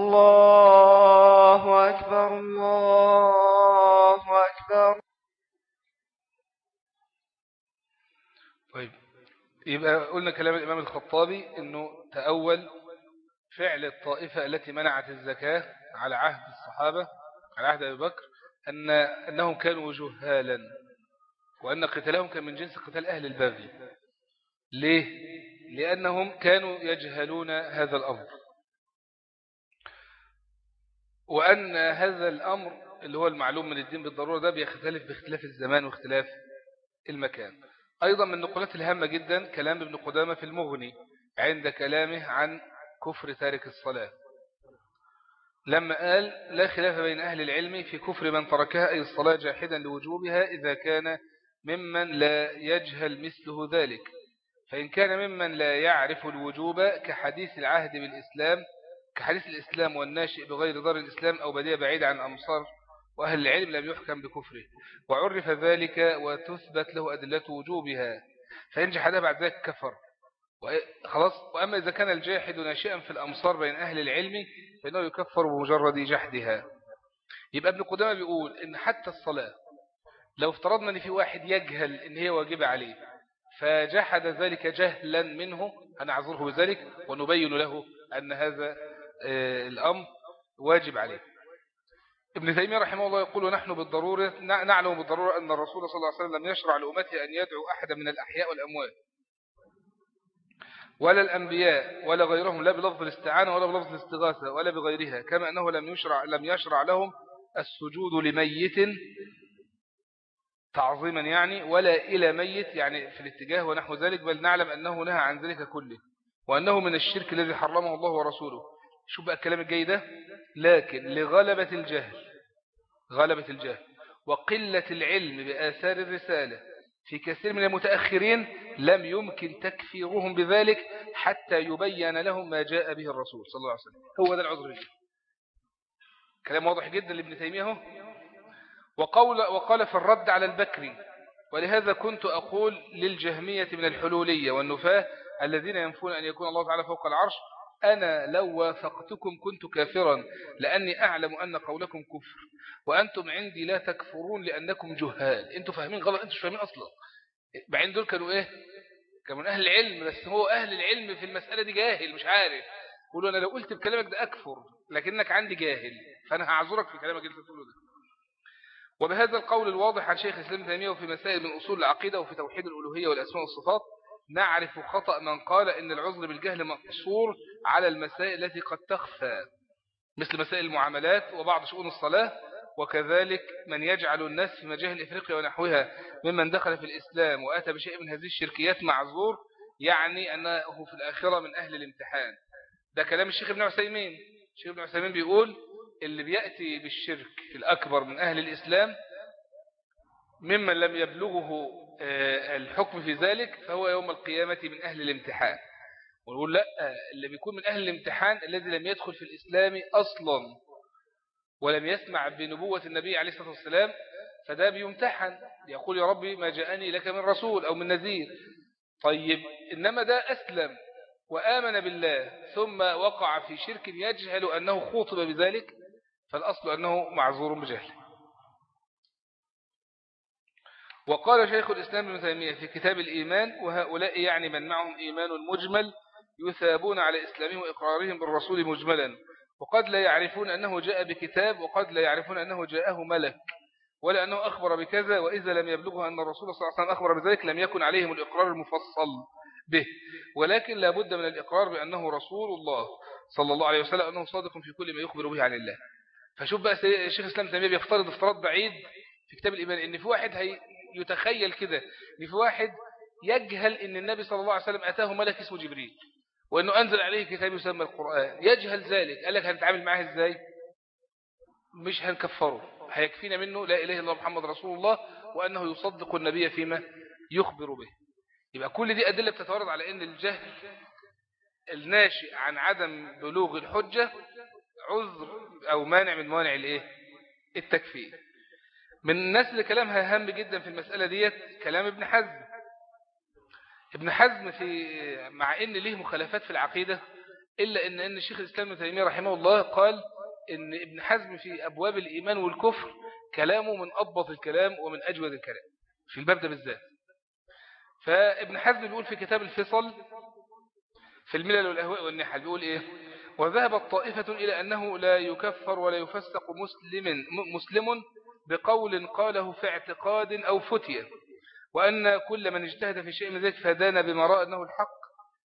Speaker 2: الله أكبر الله أكبر.
Speaker 1: طيب يبقى قلنا كلام الإمام الخطابي أنه تأول فعل الطائفة التي منعت الزكاة على عهد الصحابة على عهد أبي بكر أن أنهم كانوا جهالا وأن قتالهم كان من جنس قتال أهل البغي. ليه؟ لأنهم كانوا يجهلون هذا الأمر. وأن هذا الأمر اللي هو المعلوم من الدين بالضرورة ده بيختلف باختلاف الزمان واختلاف المكان. أيضا من النقولات الهامة جدا كلام ابن قدامة في المغني عند كلامه عن كفر تارك الصلاة. لما قال لا خلاف بين أهل العلم في كفر من تركها أي الصلاة جاحدا لوجوبها إذا كان ممن لا يجهل مثله ذلك. فإن كان ممن لا يعرف الوجوب كحديث العهد بالإسلام كحديث الإسلام والناشئ بغير دار الإسلام أو بدية بعيدة عن أمصار وأهل العلم لم يحكم بكفره. وعرف ذلك وتثبت له أدلة وجوبها. فإن جحدها بعد ذلك كفر. خلاص. وأما إذا كان الجاحد ناشئا في الأمصار بين أهل العلم فإنه يكفر بمجرد جحدها. يبقى ابن قدامة بيقول إن حتى الصلاة لو افترضنا أن في واحد يجهل إن هي واجبة عليه فجحد ذلك جهلا منه هنعذره بذلك ونبين له أن هذا آه، الأمر واجب عليه. ابن تيمية رحمه الله يقول نحن بالضرورة نعلم بالضرورة أن الرسول صلى الله عليه وسلم لم يشرع لأمته أن يدعو أحدا من الأحياء والأموات. ولا الأنبياء ولا غيرهم لا بلفظ الاستعانة ولا بلفظ الاستغاثة ولا بغيرها كما أنه لم يشرع, لم يشرع لهم السجود لميت تعظيما يعني ولا إلى ميت يعني في الاتجاه ونحو ذلك بل نعلم أنه نهى عن ذلك كله وأنه من الشرك الذي حرمه الله ورسوله. شو بقى الكلام الجاي ده. لكن لغلبة الجهل غلبة الجهل وقلة العلم بآثار الرسالة في كثير من المتأخرين لم يمكن تكفيرهم بذلك حتى يبين لهم ما جاء به الرسول صلى الله عليه وسلم. هو ده العذر كلام واضح جدا لابن تيمية هو وقول وقال في الرد على البكري ولهذا كنت أقول للجهمية من الحلولية والنفاة الذين ينفون أن يكون الله تعالى فوق العرش أنا لو وافقتكم كنت كافرا لأني أعلم أن قولكم كفر وأنتم عندي لا تكفرون لأنكم جهال. أنتم فاهمين غلط؟ أنتم فاهمين أصلا. بعين دول كانوا إيه؟ كانوا من أهل العلم بس هو أهل العلم في المسألة دي جاهل مش عارف. قولوا أنا لو قلت بكلامك ده أكفر لكنك عندي جاهل. فأنا هعذرك في كلامك اللي تقوله ده. وبهذا القول الواضح عن شيخ الإسلام تيمية وفي مسائل من أصول العقيدة وفي توحيد الألوهية والأسماء والصفات نعرف خطأ من قال إن العذر بالجهل مقصور على المسائل التي قد تخفى مثل مسائل المعاملات وبعض شؤون الصلاة وكذلك من يجعل الناس في مجاهل إفريقيا ونحوها ممن دخل في الإسلام وأتى بشيء من هذه الشركيات معذور يعني أنه في الآخرة من أهل الامتحان. ده كلام الشيخ ابن عثيمين. الشيخ ابن عثيمين بيقول اللي بيأتي بالشرك الأكبر من أهل الإسلام ممن لم يبلغه آه، الحكم في ذلك فهو يوم القيامة من أهل الامتحان. ونقول لا اللي بيكون من أهل الامتحان الذي لم يدخل في الإسلام أصلا ولم يسمع بنبوة النبي عليه الصلاة والسلام فده بيمتحن. يقول يا ربي ما جاءني لك من رسول أو من نذير. طيب إنما ده أسلم وآمن بالله ثم وقع في شرك يجهل أنه خوطب بذلك فالأصل أنه معذور بجهل وقال شيخ الإسلام ابن تيمية في كتاب الإيمان وهؤلاء يعني من معهم إيمان مجمل يثابون على إسلامهم وإقرارهم بالرسول مجملا وقد لا يعرفون أنه جاء بكتاب وقد لا يعرفون أنه جاءه ملك ولا أنه أخبر بكذا وإذا لم يبلغه أن الرسول صلى الله عليه وسلم أخبر بذلك لم يكن عليهم الإقرار المفصل به. ولكن لا بد من الإقرار بأنه رسول الله صلى الله عليه وسلم أنه صادق في كل ما يخبر به عن الله. فشوف بقى الشيخ الإسلام تيمية بيفترض افتراض بعيد في كتاب الإيمان إن في واحد يتخيل كده إن في واحد يجهل إن النبي صلى الله عليه وسلم أتاه ملك اسمه جبريل. وأنه أنزل عليه كتاب يسمى القرآن. يجهل ذلك. قال لك هنتعامل معاه إزاي؟ مش هنكفره. هيكفينا منه لا إله إلا محمد رسول الله وأنه يصدق النبي فيما يخبر به. يبقى كل دي أدلة بتتورد على أن الجهل الناشئ عن عدم بلوغ الحجة عذر أو مانع من موانع الإيه؟ التكفير. من الناس اللي كلامها هام جدا في المسألة ديت كلام ابن حزم. ابن حزم في مع إن ليه مخالفات في العقيدة إلا إن إن شيخ الإسلام ابن تيمية رحمه الله قال إن ابن حزم في أبواب الإيمان والكفر كلامه من أضبط الكلام ومن أجود الكلام في الباب ده بالذات. فابن حزم بيقول في كتاب الفصل في الملل والأهواء والنحل بيقول إيه؟ وذهبت طائفة إلى أنه لا يكفر ولا يفسق مسلم, مسلم بقول قاله في اعتقاد أو فتية. وأن كل من اجتهد في شيء من ذلك فدان بما رأى أنه الحق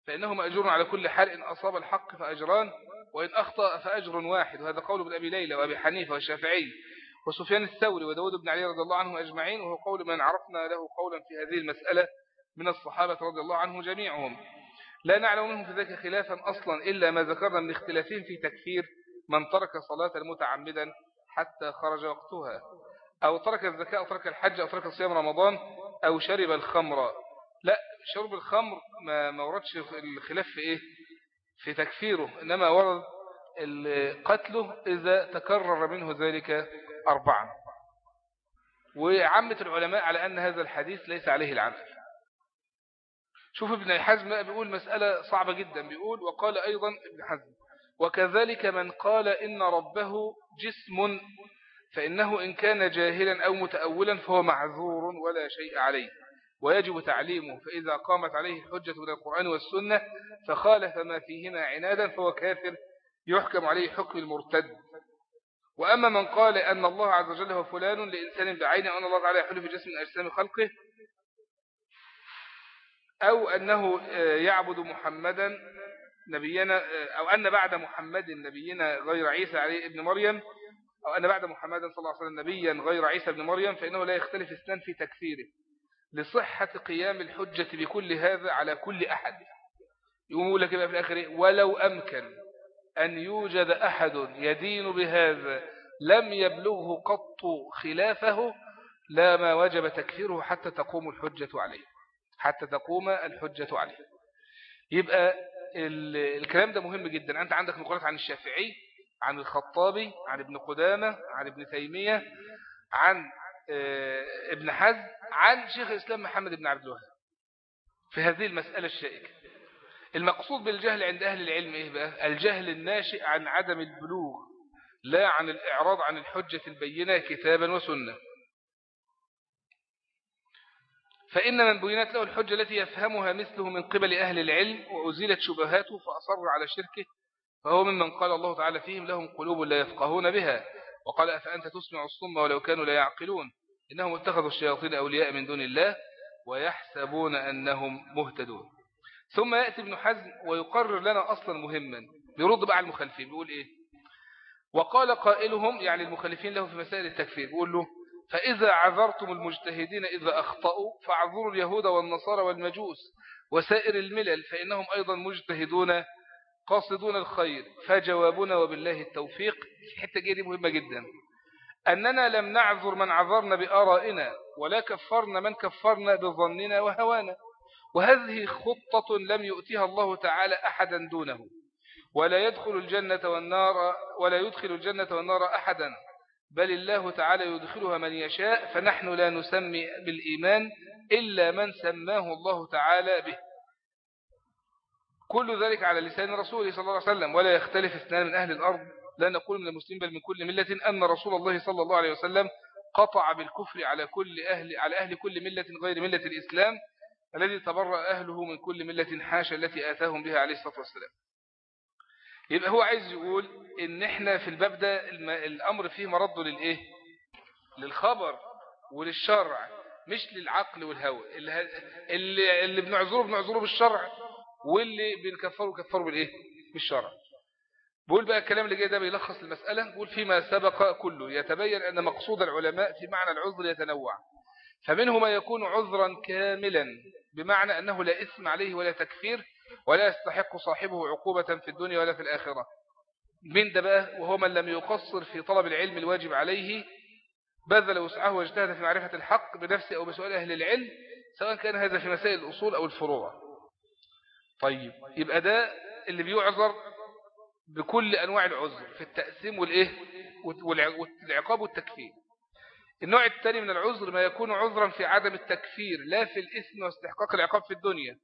Speaker 1: فإنه مأجور على كل حال إن أصاب الحق فأجران وإن أخطأ فأجر واحد. وهذا قول ابن أبي ليلى وأبي حنيفة والشافعي وسفيان الثوري وداود بن علي رضي الله عنه أجمعين وهو قول من عرفنا له قولا في هذه المسألة من الصحابة رضي الله عنه جميعهم. لا نعلم منهم في ذلك خلافا أصلا إلا ما ذكرنا من اختلافهم في تكفير من ترك صلاة متعمدا حتى خرج وقتها أو ترك الزكاة أو ترك الحج أو ترك صيام رمضان أو شرب الخمر. لا شرب الخمر ما, وردش الخلاف في إيه؟ في تكفيره. إنما ورد قتله إذا تكرر منه ذلك أربعا. وعامة العلماء على أن هذا الحديث ليس عليه العمل. شوف ابن حزم بيقول مسألة صعبة جدا. بيقول وقال أيضا ابن حزم وكذلك من قال إن ربه جسم فإنه إن كان جاهلا أو متأولا فهو معذور ولا شيء عليه ويجب تعليمه. فإذا قامت عليه الحجة من القرآن والسنة فخالف ما فيهما عنادا فهو كافر يحكم عليه حكم المرتد. وأما من قال أن الله عز وجل هو فلان لإنسان بعينه وأن الله تعالى يحل في جسم من أجسام خلقه أو أنه آه، يعبد محمدا نبينا آه، أو أن بعد محمد نبينا غير عيسى عليه ابن مريم أو أن بعد محمد صلى الله عليه وسلم نبيا غير عيسى ابن مريم فإنه لا يختلف اثنان في تكفيره. لصحة قيام الحجة بكل هذا على كل أحد. يقول لك في الآخر إيه؟ ولو أمكن أن يوجد أحد يدين بهذا لم يبلغه قط خلافه لا ما وجب تكفيره حتى تقوم الحجة عليه. حتى تقوم الحجة عليه. يبقى الكلام ده مهم جدا. أنت عندك نقولات عن الشافعي عن الخطابي عن ابن قدامة عن ابن تيمية عن آه، ابن حزم عن شيخ الإسلام محمد بن عبد الوهاب. في هذه المسألة الشائكة. المقصود بالجهل عند أهل العلم إيه بقى؟ الجهل الناشئ عن عدم البلوغ لا عن الإعراض عن الحجة البينة كتابا وسنة. فإن من بينت له الحجة التي يفهمها مثله من قبل أهل العلم وأزيلت شبهاته فأصر على شركه فهو ممن قال الله تعالى فيهم لهم قلوب لا يفقهون بها وقال أفأنت تسمع الصم ولو كانوا لا يعقلون؟ إنهم اتخذوا الشياطين أولياء من دون الله ويحسبون أنهم مهتدون. ثم يأتي ابن حزم ويقرر لنا أصلا مهما بيرد بقى على المخالفين بيقول إيه؟ وقال قائلهم يعني المخالفين له في مسائل التكفير بيقول له فإذا عذرتم المجتهدين إذا أخطأوا فاعذروا اليهود والنصارى والمجوس وسائر الملل فإنهم أيضا مجتهدون قاصدون الخير فجوابنا وبالله التوفيق. حتى دي مهمة جدا. أننا لم نعذر من عذرنا بآرائنا ولا كفرنا من كفرنا بظننا وهوانا. وهذه خطة لم يؤتيها الله تعالى أحدا دونه. ولا يدخل الجنة والنار ولا يدخل الجنة والنار أحدا. بل الله تعالى يدخلها من يشاء فنحن لا نسمي بالإيمان إلا من سماه الله تعالى به. كل ذلك على لسان رسوله صلى الله عليه وسلم ولا يختلف اثنان من أهل الأرض لا نقول من المسلمين بل من كل ملة أن رسول الله صلى الله عليه وسلم قطع بالكفر على كل أهل على أهل كل ملة غير ملة الإسلام الذي تبرأ أهله من كل ملة حاشا التي آتاهم بها عليه الصلاة والسلام. يبقى هو عايز يقول إن إحنا في الباب ده الأمر فيه مرد للإيه؟ للخبر وللشرع مش للعقل والهوى. اللي, اللي بنعذره بنعذره بالشرع. واللي بنكفره كفره بالإيه؟ بالشرع. بقول بقى الكلام اللي جاي ده بيلخص المسألة بقول فيما سبق كله يتبين أن مقصود العلماء في معنى العذر يتنوع. فمنه ما يكون عذرا كاملا بمعنى أنه لا إثم عليه ولا تكفير ولا يستحق صاحبه عقوبة في الدنيا ولا في الآخرة. من ده بقى وهو من لم يقصر في طلب العلم الواجب عليه بذل وسعه واجتهد في معرفة الحق بنفسه أو بسؤال أهل العلم سواء كان هذا في مسائل الأصول أو الفروع. طيب يبقى ده اللي بيعذر بكل أنواع العذر في التقسيم والإيه؟ والعقاب والتكفير. النوع الثاني من العذر ما يكون عذرا في عدم التكفير لا في الإثم واستحقاق العقاب في الدنيا.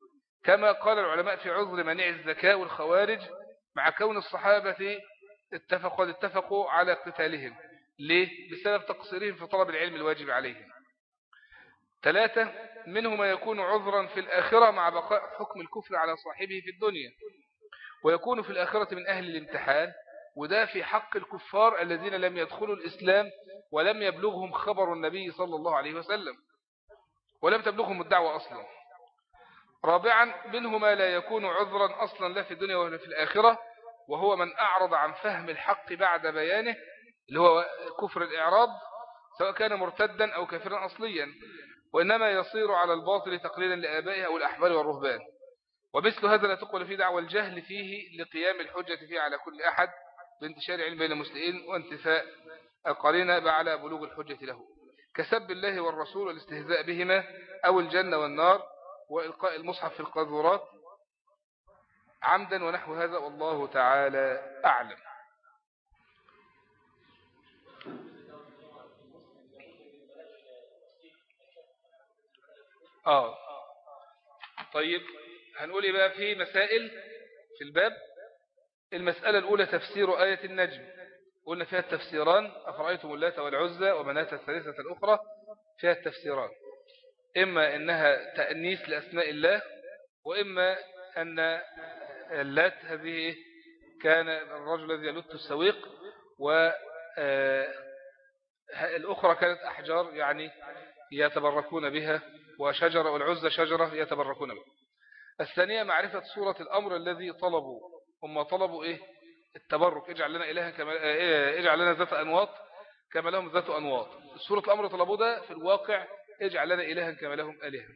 Speaker 1: كما قال العلماء في عذر منع الزكاة والخوارج مع كون الصحابة اتفقوا اتفقوا على قتالهم. ليه؟ بسبب تقصيرهم في طلب العلم الواجب عليهم. ثلاثة منه ما يكون عذرا في الآخرة مع بقاء حكم الكفر على صاحبه في الدنيا. ويكون في الآخرة من أهل الامتحان وده في حق الكفار الذين لم يدخلوا الإسلام ولم يبلغهم خبر النبي صلى الله عليه وسلم. ولم تبلغهم الدعوة أصلا. رابعا منه ما لا يكون عذرا أصلا لا في الدنيا ولا في الآخرة وهو من أعرض عن فهم الحق بعد بيانه اللي هو كفر الإعراض سواء كان مرتدا أو كافرا أصليا. وإنما يصير على الباطل تقليدا لآبائه أو الأحبار والرهبان. ومثل هذا لا تقبل فيه دعوة الجهل فيه لقيام الحجة فيه على كل أحد بانتشار علم بين المسلمين وانتفاء القرينة على بلوغ الحجة له. كسب الله والرسول والاستهزاء بهما أو الجنة والنار وإلقاء المصحف في القاذورات. عمدا ونحو هذا والله تعالى أعلم. آه. طيب هنقول إيه بقى في مسائل في الباب؟ المسألة الأولى تفسير آية النجم. قلنا فيها التفسيران أفرأيتم اللات والعزى ومناة الثالثة الأخرى؟ فيها التفسيران. إما أنها تأنيس لأسماء الله وإما أن اللات هذه كان الرجل الذي يلت السويق والأخرى آه، كانت أحجار يعني يتبركون بها وشجرة والعزة شجرة يتبركون بها. الثانية معرفة صورة الأمر الذي طلبوا. هم طلبوا إيه؟ التبرك. اجعل لنا إلها كما إيه، اجعل لنا ذات أنواط كما لهم ذات أنواط. صورة الأمر طلبوا ده في الواقع اجعل لنا إلها كما لهم آلهة.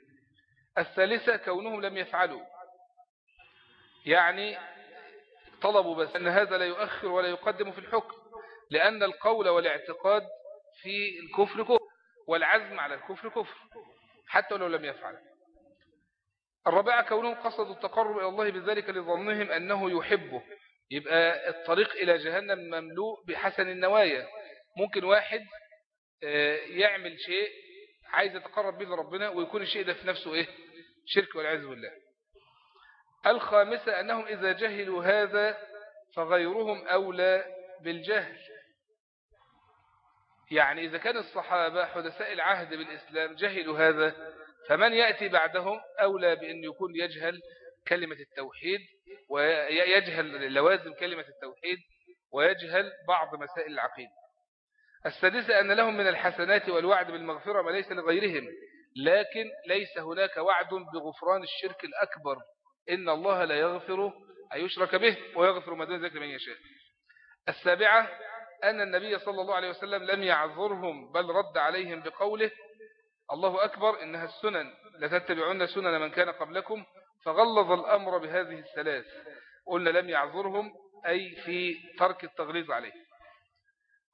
Speaker 1: الثالثة كونهم لم يفعلوا. يعني طلبوا بس أن هذا لا يؤخر ولا يقدم في الحكم لأن القول والاعتقاد في الكفر كفر. والعزم على الكفر كفر حتى لو لم يفعل. الرابعة كونهم قصدوا التقرب إلى الله بذلك لظنهم أنه يحبه. يبقى الطريق إلى جهنم مملوء بحسن النوايا. ممكن واحد آه، يعمل شيء عايز يتقرب به لربنا ويكون الشيء ده في نفسه إيه؟ شرك والعياذ بالله. الخامسة أنهم إذا جهلوا هذا فغيرهم أولى بالجهل. يعني إذا كان الصحابة حدثاء العهد بالإسلام جهلوا هذا فمن يأتي بعدهم أولى بأن يكون يجهل كلمة التوحيد ويجهل لوازم كلمة التوحيد ويجهل بعض مسائل العقيدة. السادسة أن لهم من الحسنات والوعد بالمغفرة ما ليس لغيرهم لكن ليس هناك وعد بغفران الشرك الأكبر. إن الله لا يغفر أن يشرك به ويغفر ما دون ذلك من يشاء. السابعة أن النبي صلى الله عليه وسلم لم يعذرهم بل رد عليهم بقوله الله أكبر إنها السنن لتتبعون سنن من كان قبلكم. فغلظ الأمر بهذه الثلاث. قلنا لم يعذرهم أي في ترك التغليظ عليه.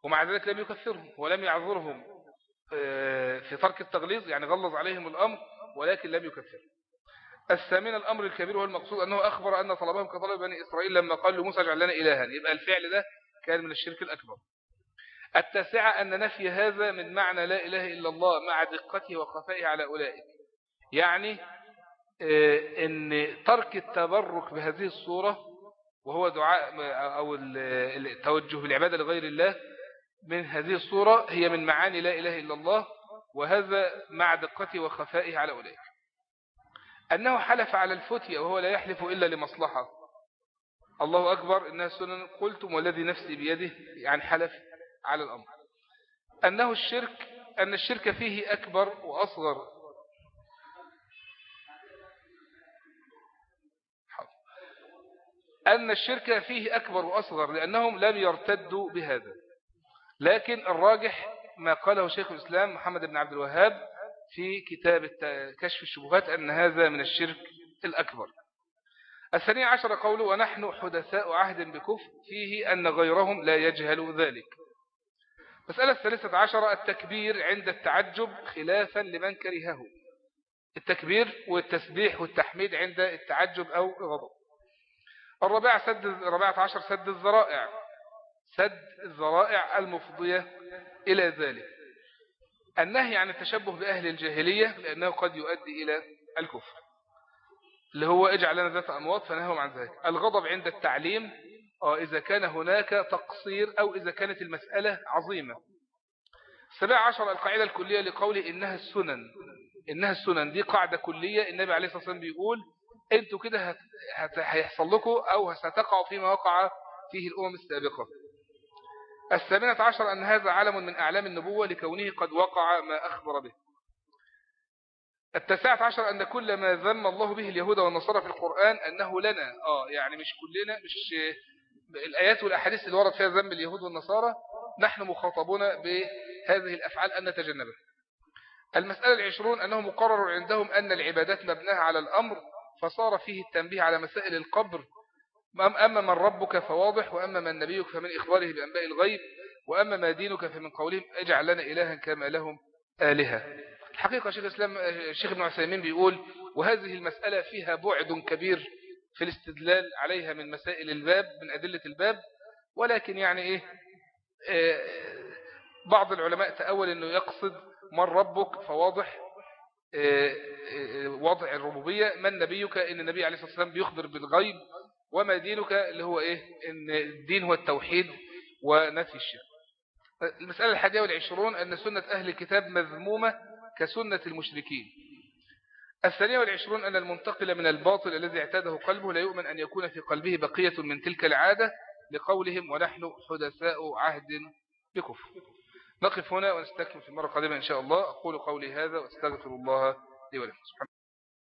Speaker 1: ومع ذلك لم يكفرهم ولم يعذرهم آه، في ترك التغليظ يعني غلظ عليهم الأمر ولكن لم يكفرهم الثامن الأمر الكبير هو المقصود أنه أخبر أن طلبهم كطلب بني إسرائيل لما قال لموسى اجعل لنا إلها. يبقى الفعل ده كان من الشرك الأكبر. التاسعة أن نفي هذا من معنى لا إله إلا الله مع دقته وخفائه على أولئك. يعني آه، أن ترك التبرك بهذه الصورة وهو دعاء أو التوجه بالعبادة لغير الله من هذه الصورة هي من معاني لا إله إلا الله وهذا مع دقته وخفائه على أولئك. أنه حلف على الفتية وهو لا يحلف إلا لمصلحة. الله أكبر إنها سنن قلتم والذي نفسي بيده يعني حلف على الأمر. أنه الشرك أن الشرك فيه أكبر وأصغر. أن الشرك فيه أكبر وأصغر لأنهم لم يرتدوا بهذا. لكن الراجح ما قاله شيخ الإسلام محمد بن عبد الوهاب في كتاب كشف الشبهات أن هذا من الشرك الأكبر. الثانية عشر قوله ونحن حدثاء عهد بكفر فيه أن غيرهم لا يجهل ذلك. مسألة الثالثة عشر التكبير عند التعجب خلافا لمن كرهه. التكبير والتسبيح والتحميد عند التعجب أو الغضب. الرابع سد الرابعة عشر سد الذرائع. سد الذرائع المفضية إلى ذلك. النهي عن التشبه بأهل الجاهلية لأنه قد يؤدي إلى الكفر. اللي هو اجعل لنا ذات أموات فنههم عن ذلك. الغضب عند التعليم آه إذا كان هناك تقصير أو إذا كانت المسألة عظيمة. السابع عشر القاعدة الكلية لقوله إنها السنن. إنها السنن. دي قاعدة كلية النبي عليه الصلاة والسلام بيقول أنتوا كده هيحصل لكم أو ستقعوا فيما وقع فيه الأمم السابقة. الثامنة عشر أن هذا علم من أعلام النبوة لكونه قد وقع ما أخبر به. التاسعة عشر أن كل ما ذم الله به اليهود والنصارى في القرآن أنه لنا. آه يعني مش كلنا مش الآيات والأحاديث اللي ورد فيها ذم اليهود والنصارى نحن مخاطبون بهذه الأفعال أن نتجنبها. المسألة العشرون أنه مقرر عندهم أن العبادات مبناها على الأمر فصار فيه التنبيه على مسائل القبر. أما من ربك فواضح وأما من نبيك فمن إخباره بأنباء الغيب وأما ما دينك فمن قولهم اجعل لنا إلها كما لهم آلهة. الحقيقة شيخ الإسلام الشيخ ابن عثيمين بيقول وهذه المسألة فيها بعد كبير في الاستدلال عليها من مسائل الباب من أدلة الباب ولكن يعني إيه آه، بعض العلماء تأول أنه يقصد من ربك فواضح آه، آه، وضع الربوبية من نبيك إن النبي عليه الصلاة والسلام بيخبر بالغيب وما دينك اللي هو إيه إن الدين هو التوحيد ونفي الشرك. المسألة الحادية والعشرون أن سنة أهل الكتاب مذمومة كسنة المشركين. الثانية والعشرون أن المنتقل من الباطل الذي اعتاده قلبه لا يؤمن أن يكون في قلبه بقية من تلك العادة لقولهم ونحن حدثاء عهد بكفر. نقف هنا ونستكمل في المرة القادمة إن شاء الله. أقول قولي هذا وأستغفر الله لي ولكم.